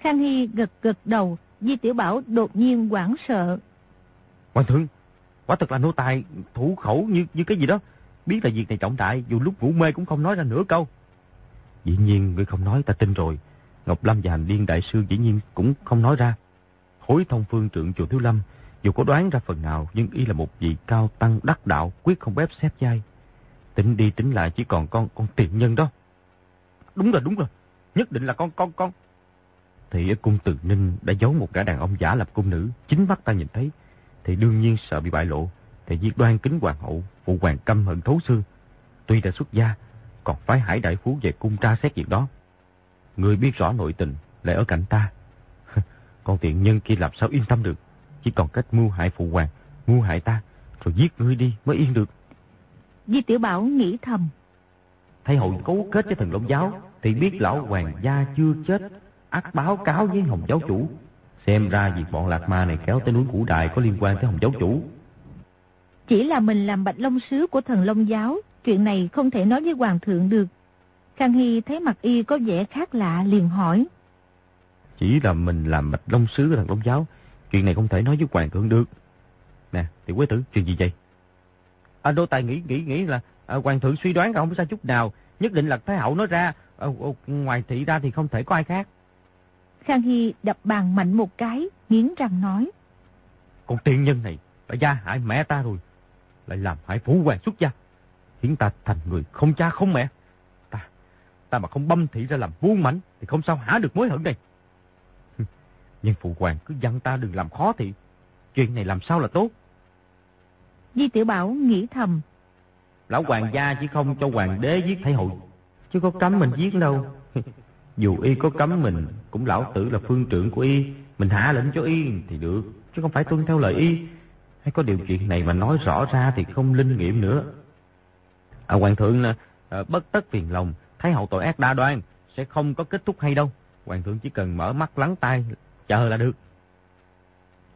Khang Hy gật gật đầu, Di Tiểu Bảo đột nhiên quảng sợ. Hoàng thượng, quả thật là nô tài thủ khẩu như như cái gì đó. Biết là việc này trọng đại, dù lúc ngủ mê cũng không nói ra nửa câu. Dĩ nhiên người không nói ta tin rồi. Ngọc Lâm và Hành Điên Đại Sư dĩ nhiên cũng không nói ra. Hối thông phương trượng chùa Thiếu Lâm, dù có đoán ra phần nào, nhưng y là một vị cao tăng đắc đạo, quyết không bếp xếp dai. Tính đi tính lại chỉ còn con con tiện nhân đó. Đúng rồi, đúng rồi. Nhất định là con con con. Thì ở cung Từ Ninh đã giấu một gã đàn ông giả lập cung nữ, chính mắt ta nhìn thấy. Thì đương nhiên sợ bị bại lộ. Thì giết đoan kính hoàng hậu, phụ hoàng căm hận thấu xương. Tuy đã xuất gia, còn phái hải đại phú về cung tra xét việc đó. Người biết rõ nội tình, lại ở cạnh ta. [LAUGHS] Con tiện nhân kia làm sao yên tâm được. Chỉ còn cách mưu hại phụ hoàng, mưu hại ta, rồi giết ngươi đi mới yên được. Di Tiểu Bảo nghĩ thầm. Thấy hội cấu kết với thần Long Giáo, thì biết lão hoàng gia chưa chết, ắt báo cáo với Hồng Giáo Chủ. Xem ra việc bọn Lạc Ma này kéo tới núi Củ Đại có liên quan tới Hồng Giáo Chủ. Chỉ là mình làm bạch long sứ của thần Long Giáo, chuyện này không thể nói với Hoàng thượng được. Khang Hy thấy mặt y có vẻ khác lạ liền hỏi. Chỉ là mình làm bạch long sứ của thần Long Giáo, chuyện này không thể nói với Hoàng thượng được. Nè, tiểu quế tử, chuyện gì vậy? À, đô tài nghĩ nghĩ nghĩ là à, Hoàng thượng suy đoán không sai chút nào, nhất định là Thái Hậu nói ra, à, ngoài thị ra thì không thể có ai khác. Khang Hy đập bàn mạnh một cái, nghiến răng nói. Con tiên nhân này đã gia hại mẹ ta rồi, lại làm hại phủ hoàng xuất gia, khiến ta thành người không cha không mẹ. Ta, ta mà không băm thị ra làm vuông mảnh thì không sao hả được mối hận này. Nhưng phụ hoàng cứ dặn ta đừng làm khó thì chuyện này làm sao là tốt. Di Tiểu Bảo nghĩ thầm. Lão hoàng gia chỉ không cho hoàng đế giết thái hội, chứ có cấm mình giết đâu. Dù y có cấm mình, cũng lão tử là phương trưởng của y, mình hạ lệnh cho y thì được, chứ không phải tuân theo lời y. Hay có điều chuyện này mà nói rõ ra thì không linh nghiệm nữa. À, hoàng thượng à, bất tất phiền lòng, thái hậu tội ác đa đoan, sẽ không có kết thúc hay đâu. Hoàng thượng chỉ cần mở mắt lắng tai, chờ là được.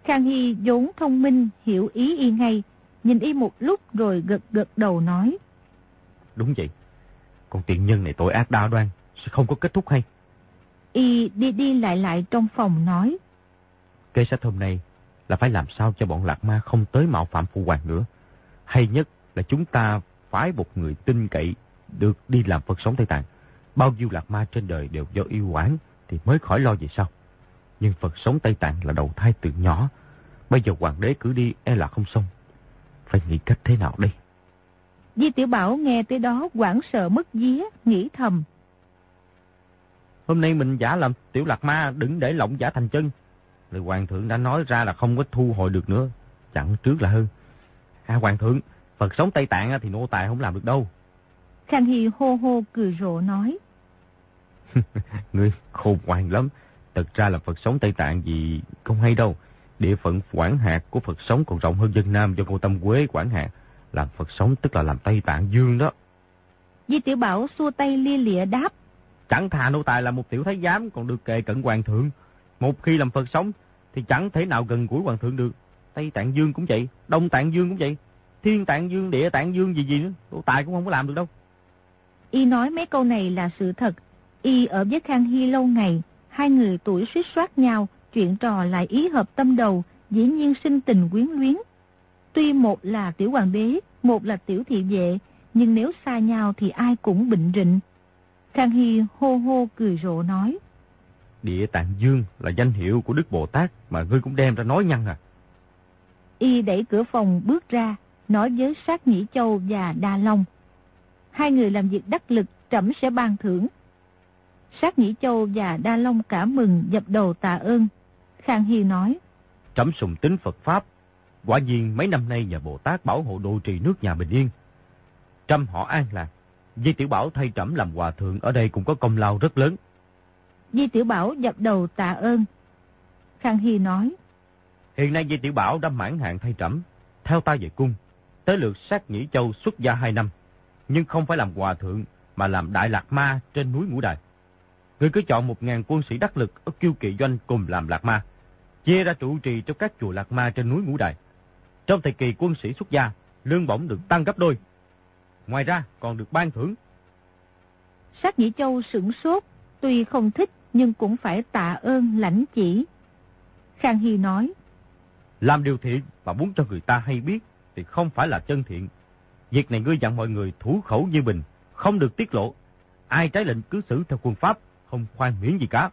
Khang Hy vốn thông minh, hiểu ý y ngay, nhìn y một lúc rồi gật gật đầu nói. Đúng vậy, con tiện nhân này tội ác đa đoan, sẽ không có kết thúc hay. Y đi đi lại lại trong phòng nói. Kế sách hôm nay là phải làm sao cho bọn lạc ma không tới mạo phạm phụ hoàng nữa. Hay nhất là chúng ta phái một người tin cậy được đi làm Phật sống Tây Tạng. Bao nhiêu lạc ma trên đời đều do yêu quán thì mới khỏi lo về sau. Nhưng Phật sống Tây Tạng là đầu thai từ nhỏ. Bây giờ hoàng đế cứ đi e là không xong. Phải nghĩ cách thế nào đây? Di Tiểu Bảo nghe tới đó quảng sợ mất vía, nghĩ thầm. Hôm nay mình giả làm tiểu lạc ma, đừng để lộng giả thành chân. Lời hoàng thượng đã nói ra là không có thu hồi được nữa. Chẳng trước là hơn. À hoàng thượng, Phật sống Tây Tạng thì nô tài không làm được đâu. Khang Hy hô hô cười rộ nói. [LAUGHS] Ngươi khôn ngoan lắm. Thật ra là Phật sống Tây Tạng gì không hay đâu. Địa phận quản hạt của Phật sống còn rộng hơn dân Nam do cô Tâm Quế quản hạt. Làm Phật sống tức là làm Tây Tạng Dương đó. Di Tiểu Bảo xua tay lia lịa đáp. Chẳng thà nô tài là một tiểu thái giám còn được kề cận hoàng thượng. Một khi làm Phật sống thì chẳng thể nào gần gũi hoàng thượng được. Tây Tạng Dương cũng vậy, Đông Tạng Dương cũng vậy. Thiên Tạng Dương, Địa Tạng Dương gì gì nữa, tài cũng không có làm được đâu. Y nói mấy câu này là sự thật. Y ở với Khang Hy lâu ngày, hai người tuổi suýt soát nhau, chuyện trò lại ý hợp tâm đầu, dĩ nhiên sinh tình quyến luyến. Tuy một là tiểu hoàng đế, một là tiểu thị vệ, nhưng nếu xa nhau thì ai cũng bệnh rịnh. Khang Hy hô hô cười rộ nói. Địa Tạng Dương là danh hiệu của Đức Bồ Tát mà ngươi cũng đem ra nói nhăn à. Y đẩy cửa phòng bước ra, nói với sát Nhĩ Châu và Đa Long. Hai người làm việc đắc lực, trẫm sẽ ban thưởng. Sát Nhĩ Châu và Đa Long cả mừng dập đầu tạ ơn. Khang Hy nói. Trẫm sùng tính Phật Pháp. Quả nhiên mấy năm nay nhờ Bồ Tát bảo hộ đô trì nước nhà bình yên. Trăm họ an lạc. Di Tiểu Bảo thay trẫm làm hòa thượng ở đây cũng có công lao rất lớn. Di Tiểu Bảo dập đầu tạ ơn. Khang Hy nói. Hiện nay Di Tiểu Bảo đã mãn hạn thay trẫm, theo ta về cung, tới lượt sát Nhĩ Châu xuất gia hai năm, nhưng không phải làm hòa thượng mà làm đại lạc ma trên núi Ngũ Đài. Người cứ chọn một ngàn quân sĩ đắc lực ở kiêu kỵ doanh cùng làm lạc ma, chia ra trụ trì trong các chùa lạc ma trên núi Ngũ Đài. Trong thời kỳ quân sĩ xuất gia, lương bổng được tăng gấp đôi. Ngoài ra còn được ban thưởng. Sát Nhĩ Châu sửng sốt, tuy không thích nhưng cũng phải tạ ơn lãnh chỉ. Khang Hy nói. Làm điều thiện mà muốn cho người ta hay biết thì không phải là chân thiện. Việc này ngươi dặn mọi người thủ khẩu như bình, không được tiết lộ. Ai trái lệnh cứ xử theo quân pháp, không khoan miễn gì cả.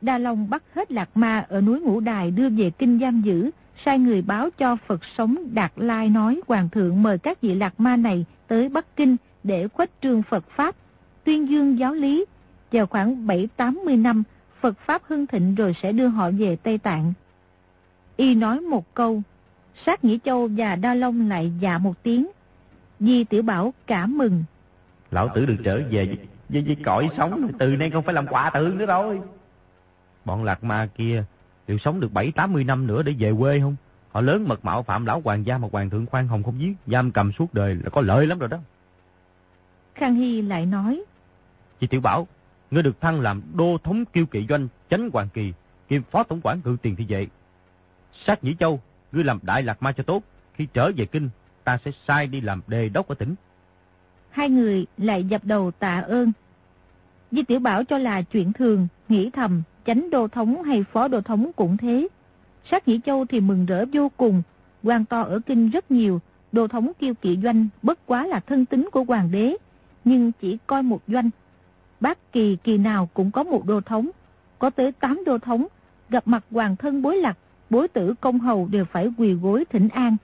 Đa Long bắt hết lạc ma ở núi Ngũ Đài đưa về kinh giam giữ, sai người báo cho Phật sống Đạt Lai nói Hoàng thượng mời các vị lạc ma này tới Bắc Kinh để khuếch trương Phật Pháp, tuyên dương giáo lý. Vào khoảng 7-80 năm, Phật Pháp hưng thịnh rồi sẽ đưa họ về Tây Tạng. Y nói một câu, sát Nghĩa Châu và Đa Long lại dạ một tiếng. Di Tiểu Bảo cảm mừng. Lão tử được trở về với, với cõi sống, từ nay không phải làm quạ tượng nữa rồi. Bọn lạc ma kia liệu sống được 7-80 năm nữa để về quê không? Họ lớn mật mạo phạm lão hoàng gia mà hoàng thượng khoan hồng không giết, giam cầm suốt đời là có lợi lắm rồi đó. Khang Hy lại nói. Chị Tiểu Bảo, ngươi được thăng làm đô thống kiêu kỵ doanh, chánh hoàng kỳ, kiêm phó tổng quản cự tiền thị vệ. Sát Nhĩ Châu, ngươi làm đại lạc ma cho tốt, khi trở về kinh, ta sẽ sai đi làm đề đốc ở tỉnh. Hai người lại dập đầu tạ ơn. Di Tiểu Bảo cho là chuyện thường, nghĩ thầm, chánh đô thống hay phó đô thống cũng thế. Sát Nhĩ Châu thì mừng rỡ vô cùng, quan to ở kinh rất nhiều, đô thống kiêu kỵ doanh bất quá là thân tính của hoàng đế, nhưng chỉ coi một doanh. Bác kỳ kỳ nào cũng có một đô thống, có tới tám đô thống, gặp mặt hoàng thân bối lạc, bối tử công hầu đều phải quỳ gối thỉnh an.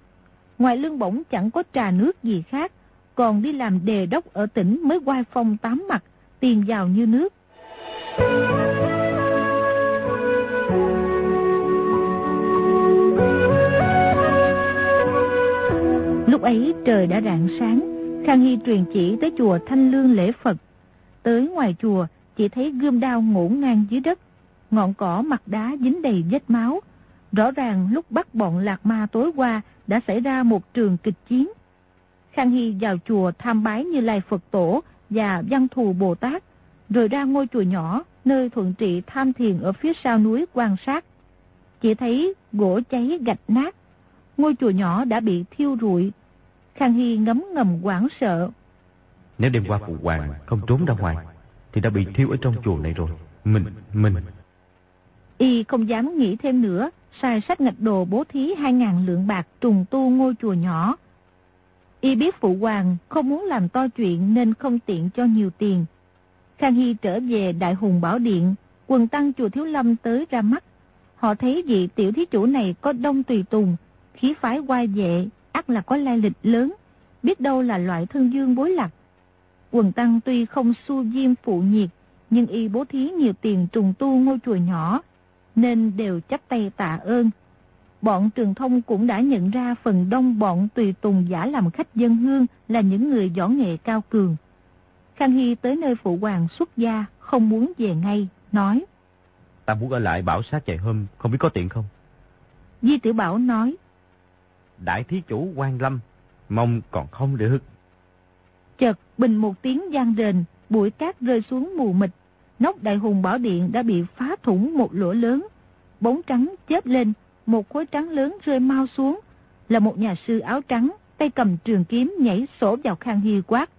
Ngoài lương bổng chẳng có trà nước gì khác, còn đi làm đề đốc ở tỉnh mới quay phong tám mặt, tiền giàu như nước. Lúc ấy trời đã rạng sáng, Khang Hy truyền chỉ tới chùa Thanh Lương lễ Phật. Tới ngoài chùa, chỉ thấy gươm đao ngổn ngang dưới đất, ngọn cỏ mặt đá dính đầy vết máu. Rõ ràng lúc bắt bọn lạc ma tối qua đã xảy ra một trường kịch chiến. Khang Hy vào chùa tham bái như lai Phật tổ và văn thù Bồ Tát, rồi ra ngôi chùa nhỏ nơi thuận trị tham thiền ở phía sau núi quan sát. Chỉ thấy gỗ cháy gạch nát, ngôi chùa nhỏ đã bị thiêu rụi. Khang Hy ngấm ngầm quảng sợ. Nếu đêm qua phụ hoàng không trốn ra ngoài, thì đã bị thiêu ở trong chùa này rồi. Mình, mình. Y không dám nghĩ thêm nữa, sai sách ngạch đồ bố thí 2.000 lượng bạc trùng tu ngôi chùa nhỏ. Y biết phụ hoàng không muốn làm to chuyện nên không tiện cho nhiều tiền. Khang Hy trở về Đại Hùng Bảo Điện, quần tăng chùa Thiếu Lâm tới ra mắt. Họ thấy vị tiểu thí chủ này có đông tùy tùng, khí phái qua vệ, ác là có lai lịch lớn, biết đâu là loại thân dương bối lạc. Quần tăng tuy không su diêm phụ nhiệt, nhưng y bố thí nhiều tiền trùng tu ngôi chùa nhỏ, nên đều chấp tay tạ ơn. Bọn trường thông cũng đã nhận ra phần đông bọn tùy tùng giả làm khách dân hương là những người võ nghệ cao cường. Khang Hy tới nơi phụ hoàng xuất gia, không muốn về ngay, nói. Ta muốn ở lại bảo sát chạy hôm, không biết có tiện không? Di Tiểu Bảo nói. Đại thí chủ quan lâm, mong còn không được. Chợt bình một tiếng gian rền, bụi cát rơi xuống mù mịt. Nóc đại hùng bảo điện đã bị phá thủng một lỗ lớn. Bóng trắng chớp lên, một khối trắng lớn rơi mau xuống. Là một nhà sư áo trắng, tay cầm trường kiếm nhảy sổ vào Khang Hy quát.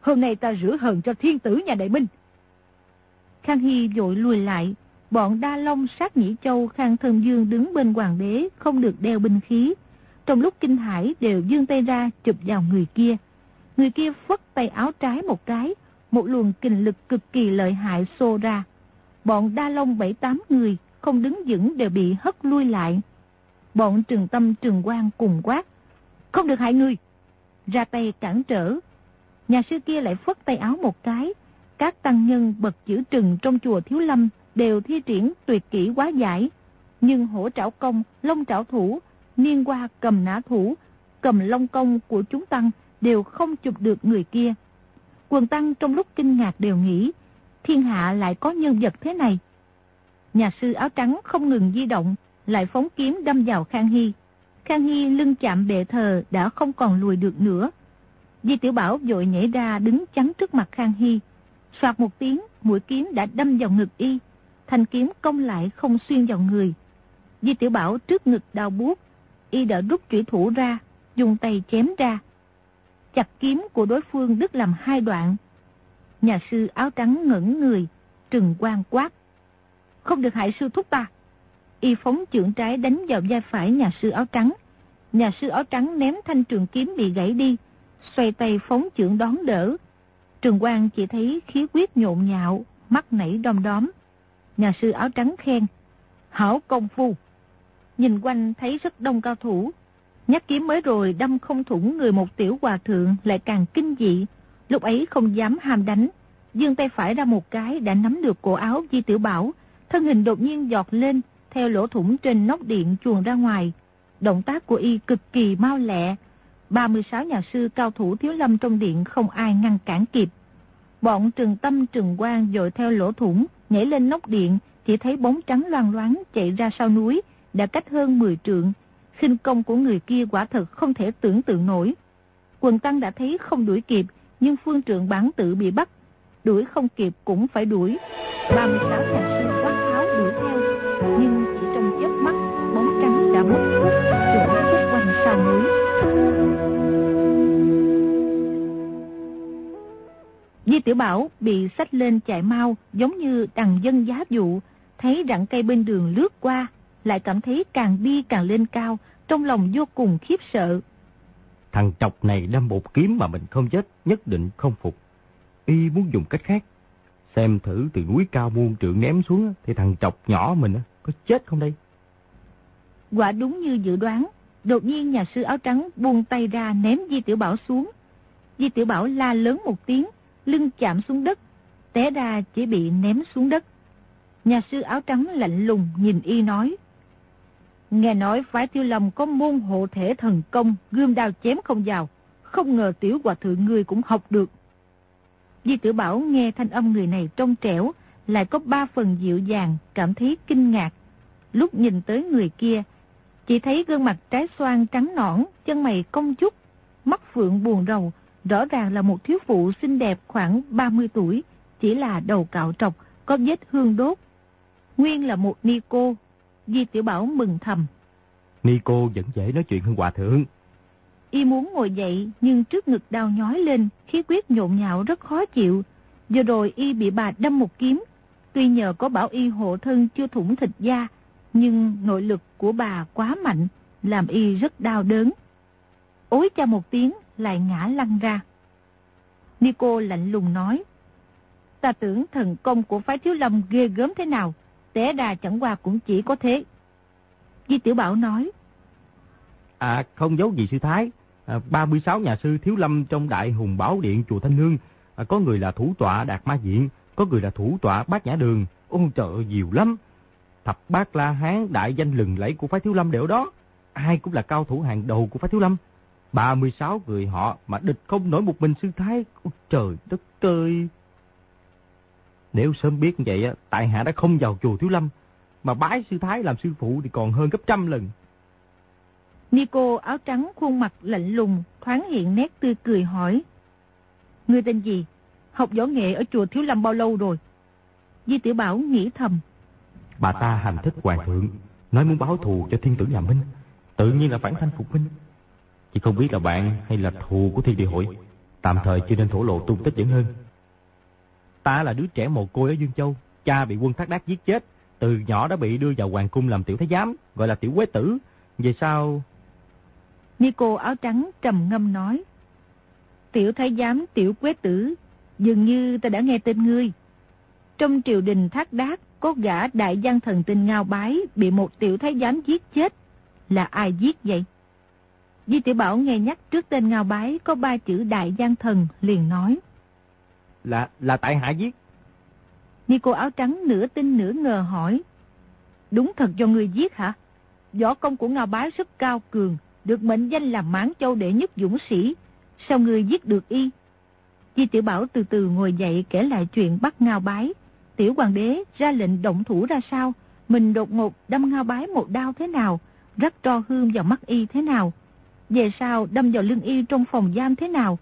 Hôm nay ta rửa hờn cho thiên tử nhà đại minh. Khang Hy vội lùi lại, bọn Đa Long sát Nhĩ Châu Khang Thân Dương đứng bên hoàng đế không được đeo binh khí. Trong lúc kinh hải đều dương tay ra chụp vào người kia. Người kia phất tay áo trái một cái, một luồng kình lực cực kỳ lợi hại xô ra. Bọn Đa Long bảy tám người không đứng vững đều bị hất lui lại. Bọn trường Tâm trường quan cùng quát. Không được hại người. Ra tay cản trở. Nhà sư kia lại phất tay áo một cái. Các tăng nhân bật chữ trừng trong chùa Thiếu Lâm đều thi triển tuyệt kỹ quá giải. Nhưng hổ trảo công, lông trảo thủ, niên qua cầm nã thủ, cầm long công của chúng tăng đều không chụp được người kia. Quần tăng trong lúc kinh ngạc đều nghĩ, thiên hạ lại có nhân vật thế này. Nhà sư áo trắng không ngừng di động, lại phóng kiếm đâm vào Khang Hy. Khang Hy lưng chạm bệ thờ đã không còn lùi được nữa. Di Tiểu Bảo vội nhảy ra đứng chắn trước mặt Khang Hy. Soạt một tiếng, mũi kiếm đã đâm vào ngực y. Thanh kiếm công lại không xuyên vào người. Di Tiểu Bảo trước ngực đau buốt, y đã rút chủy thủ ra, dùng tay chém ra chặt kiếm của đối phương đứt làm hai đoạn. Nhà sư áo trắng ngẩn người, trừng quan quát. Không được hại sư thúc ta. Y phóng trưởng trái đánh vào vai phải nhà sư áo trắng. Nhà sư áo trắng ném thanh trường kiếm bị gãy đi, xoay tay phóng trưởng đón đỡ. Trường quan chỉ thấy khí quyết nhộn nhạo, mắt nảy đom đóm. Nhà sư áo trắng khen, hảo công phu. Nhìn quanh thấy rất đông cao thủ. Nhắc kiếm mới rồi đâm không thủng người một tiểu hòa thượng lại càng kinh dị. Lúc ấy không dám ham đánh. Dương tay phải ra một cái đã nắm được cổ áo Di Tiểu Bảo. Thân hình đột nhiên giọt lên, theo lỗ thủng trên nóc điện chuồn ra ngoài. Động tác của y cực kỳ mau lẹ. 36 nhà sư cao thủ thiếu lâm trong điện không ai ngăn cản kịp. Bọn trừng tâm trừng quang dội theo lỗ thủng, nhảy lên nóc điện, chỉ thấy bóng trắng loan loáng chạy ra sau núi, đã cách hơn 10 trượng khinh công của người kia quả thật không thể tưởng tượng nổi. Quần tăng đã thấy không đuổi kịp, nhưng phương trượng bản tự bị bắt. Đuổi không kịp cũng phải đuổi. 36 thành sư quát tháo đuổi theo, nhưng chỉ trong chớp mắt, bóng trắng đã mất hút, trộn khúc quanh sau núi. Di Tiểu Bảo bị sách lên chạy mau giống như đằng dân giá dụ, thấy rặng cây bên đường lướt qua, lại cảm thấy càng đi càng lên cao, trong lòng vô cùng khiếp sợ. Thằng chọc này đâm một kiếm mà mình không chết, nhất định không phục. Y muốn dùng cách khác. Xem thử từ núi cao muôn trượng ném xuống thì thằng chọc nhỏ mình có chết không đây? Quả đúng như dự đoán, đột nhiên nhà sư áo trắng buông tay ra ném Di Tiểu Bảo xuống. Di Tiểu Bảo la lớn một tiếng, lưng chạm xuống đất, té ra chỉ bị ném xuống đất. Nhà sư áo trắng lạnh lùng nhìn y nói. Nghe nói phái tiêu lâm có môn hộ thể thần công, gươm đao chém không vào. Không ngờ tiểu hòa thượng người cũng học được. Di tử bảo nghe thanh âm người này trong trẻo, lại có ba phần dịu dàng, cảm thấy kinh ngạc. Lúc nhìn tới người kia, chỉ thấy gương mặt trái xoan trắng nõn, chân mày cong chút, mắt phượng buồn rầu, rõ ràng là một thiếu phụ xinh đẹp khoảng 30 tuổi, chỉ là đầu cạo trọc, có vết hương đốt. Nguyên là một ni cô, Di Tiểu Bảo mừng thầm. Ni cô vẫn dễ nói chuyện hơn hòa thượng. Y muốn ngồi dậy nhưng trước ngực đau nhói lên, khí quyết nhộn nhạo rất khó chịu. Vừa rồi Y bị bà đâm một kiếm. Tuy nhờ có bảo Y hộ thân chưa thủng thịt da, nhưng nội lực của bà quá mạnh, làm Y rất đau đớn. Ối cha một tiếng lại ngã lăn ra. Nico lạnh lùng nói, ta tưởng thần công của phái thiếu lâm ghê gớm thế nào, té đà chẳng qua cũng chỉ có thế. Di Tiểu Bảo nói, À không giấu gì sư Thái, à, 36 nhà sư thiếu lâm trong đại hùng bảo điện chùa Thanh hương à, có người là thủ tọa Đạt Ma Diện, có người là thủ tọa Bát Nhã Đường, ôn trợ nhiều lắm. Thập bát La Hán đại danh lừng lẫy của phái thiếu lâm đều đó, ai cũng là cao thủ hàng đầu của phái thiếu lâm. 36 người họ mà địch không nổi một mình sư thái. Ôi trời đất ơi! Nếu sớm biết như vậy, tại hạ đã không vào chùa Thiếu Lâm, mà bái sư thái làm sư phụ thì còn hơn gấp trăm lần. Nico áo trắng khuôn mặt lạnh lùng, thoáng hiện nét tươi cười hỏi. Người tên gì? Học võ nghệ ở chùa Thiếu Lâm bao lâu rồi? Di Tiểu Bảo nghĩ thầm. Bà ta hành thích hoàng thượng, nói muốn báo thù cho thiên tử nhà Minh. Tự nhiên là phản thanh phục minh. Chỉ không biết là bạn hay là thù của thiên địa hội. Tạm thời chưa nên thổ lộ tung tích vẫn hơn. Ta là đứa trẻ mồ côi ở Dương Châu. Cha bị quân thác đác giết chết. Từ nhỏ đã bị đưa vào hoàng cung làm tiểu thái giám, gọi là tiểu quế tử. Về sau... Nico áo trắng trầm ngâm nói. Tiểu thái giám tiểu quế tử, dường như ta đã nghe tên ngươi. Trong triều đình thác đác, có gã đại gian thần Tinh Ngao Bái bị một tiểu thái giám giết chết. Là ai giết vậy? Di Tiểu Bảo nghe nhắc trước tên Ngao Bái có ba chữ đại gian thần liền nói. Là, là tại hạ giết. Nico áo trắng nửa tin nửa ngờ hỏi. Đúng thật do người giết hả? Võ công của Ngao bá rất cao cường, được mệnh danh là mãn châu đệ nhất dũng sĩ. Sao người giết được y? Di Tiểu Bảo từ từ ngồi dậy kể lại chuyện bắt Ngao Bái. Tiểu Hoàng đế ra lệnh động thủ ra sao? Mình đột ngột đâm Ngao Bái một đao thế nào? Rắc tro hương vào mắt y thế nào? Về sau đâm vào lưng y trong phòng giam thế nào?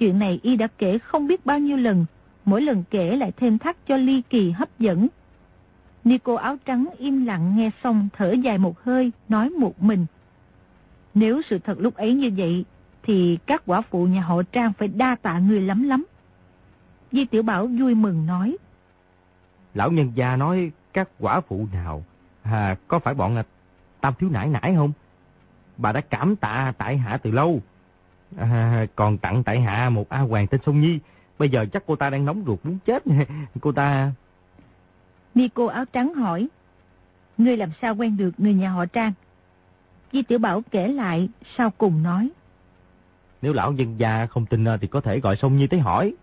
Chuyện này y đã kể không biết bao nhiêu lần, mỗi lần kể lại thêm thắt cho ly kỳ hấp dẫn. Nico áo trắng im lặng nghe xong thở dài một hơi, nói một mình. Nếu sự thật lúc ấy như vậy, thì các quả phụ nhà họ Trang phải đa tạ người lắm lắm. Di Tiểu Bảo vui mừng nói. Lão nhân gia nói các quả phụ nào, à, có phải bọn à, tam thiếu nải nải không? Bà đã cảm tạ tại hạ từ lâu. À, còn tặng tại hạ một A Hoàng tên Sông Nhi. Bây giờ chắc cô ta đang nóng ruột muốn chết. [LAUGHS] cô ta... Nico áo trắng hỏi. Ngươi làm sao quen được người nhà họ Trang? Di Tiểu Bảo kể lại, sau cùng nói. Nếu lão nhân gia không tin thì có thể gọi Sông Nhi tới hỏi.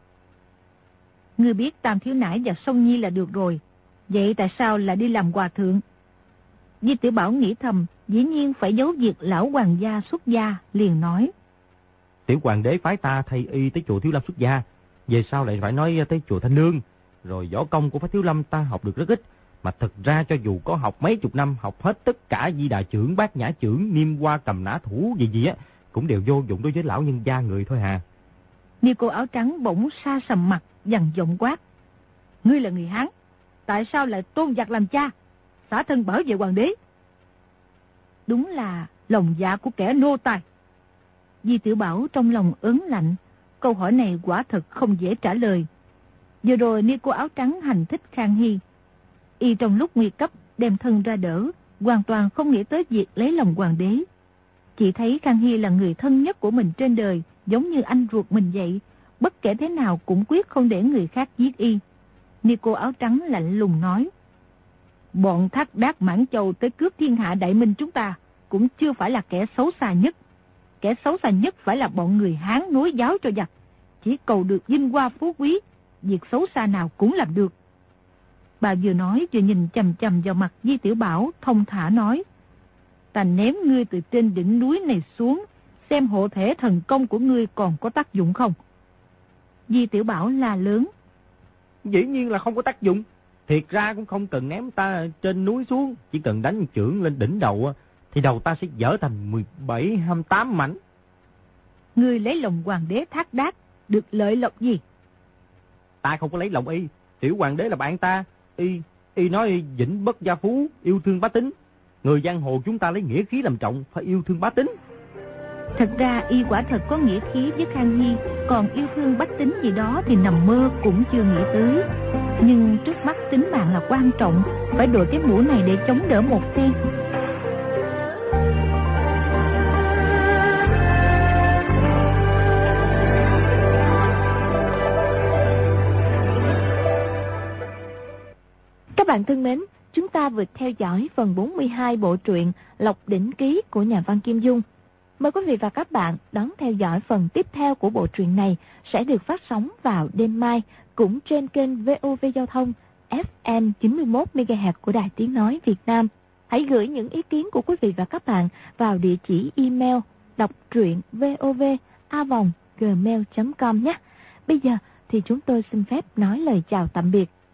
Ngươi biết Tam Thiếu Nãi và Sông Nhi là được rồi. Vậy tại sao lại đi làm hòa thượng? Di Tiểu Bảo nghĩ thầm, dĩ nhiên phải giấu việc lão hoàng gia xuất gia, liền nói. Tiểu hoàng đế phái ta thay y tới chùa Thiếu Lâm xuất gia. Về sau lại phải nói tới chùa Thanh Lương. Rồi võ công của phái Thiếu Lâm ta học được rất ít. Mà thật ra cho dù có học mấy chục năm, học hết tất cả di đà trưởng, bát nhã trưởng, niêm qua cầm nã thủ gì gì á, cũng đều vô dụng đối với lão nhân gia người thôi hà. Ni cô áo trắng bỗng xa sầm mặt, dằn giọng quát. Ngươi là người Hán, tại sao lại tôn giặc làm cha, xả thân bảo vệ hoàng đế? Đúng là lòng dạ của kẻ nô tài. Di Tiểu Bảo trong lòng ớn lạnh, câu hỏi này quả thật không dễ trả lời. Vừa rồi ni cô áo trắng hành thích Khang Hy. Y trong lúc nguy cấp đem thân ra đỡ, hoàn toàn không nghĩ tới việc lấy lòng hoàng đế. Chỉ thấy Khang Hy là người thân nhất của mình trên đời, giống như anh ruột mình vậy, bất kể thế nào cũng quyết không để người khác giết y. Nico áo trắng lạnh lùng nói. Bọn thác đác mãn châu tới cướp thiên hạ đại minh chúng ta, cũng chưa phải là kẻ xấu xa nhất. Kẻ xấu xa nhất phải là bọn người Hán nối giáo cho giặc. Chỉ cầu được vinh hoa phú quý, việc xấu xa nào cũng làm được. Bà vừa nói vừa nhìn chầm chầm vào mặt Di Tiểu Bảo, thông thả nói. Ta ném ngươi từ trên đỉnh núi này xuống, xem hộ thể thần công của ngươi còn có tác dụng không. Di Tiểu Bảo là lớn. Dĩ nhiên là không có tác dụng. Thiệt ra cũng không cần ném ta trên núi xuống, chỉ cần đánh trưởng lên đỉnh đầu thì đầu ta sẽ dở thành 17, 28 mảnh. Ngươi lấy lòng hoàng đế thác đát, được lợi lộc gì? Ta không có lấy lòng y, tiểu hoàng đế là bạn ta, y, y nói dĩnh bất gia phú, yêu thương bá tính. Người giang hồ chúng ta lấy nghĩa khí làm trọng, phải yêu thương bá tính. Thật ra y quả thật có nghĩa khí với Khang Hy, còn yêu thương bách tính gì đó thì nằm mơ cũng chưa nghĩ tới. Nhưng trước mắt tính mạng là quan trọng, phải đội cái mũ này để chống đỡ một phen. Các bạn thân mến, chúng ta vừa theo dõi phần 42 bộ truyện Lộc Đỉnh Ký của nhà văn Kim Dung. Mời quý vị và các bạn đón theo dõi phần tiếp theo của bộ truyện này sẽ được phát sóng vào đêm mai cũng trên kênh VOV Giao thông FM 91MHz của Đài Tiếng Nói Việt Nam. Hãy gửi những ý kiến của quý vị và các bạn vào địa chỉ email đọc truyện vovavonggmail.com nhé. Bây giờ thì chúng tôi xin phép nói lời chào tạm biệt.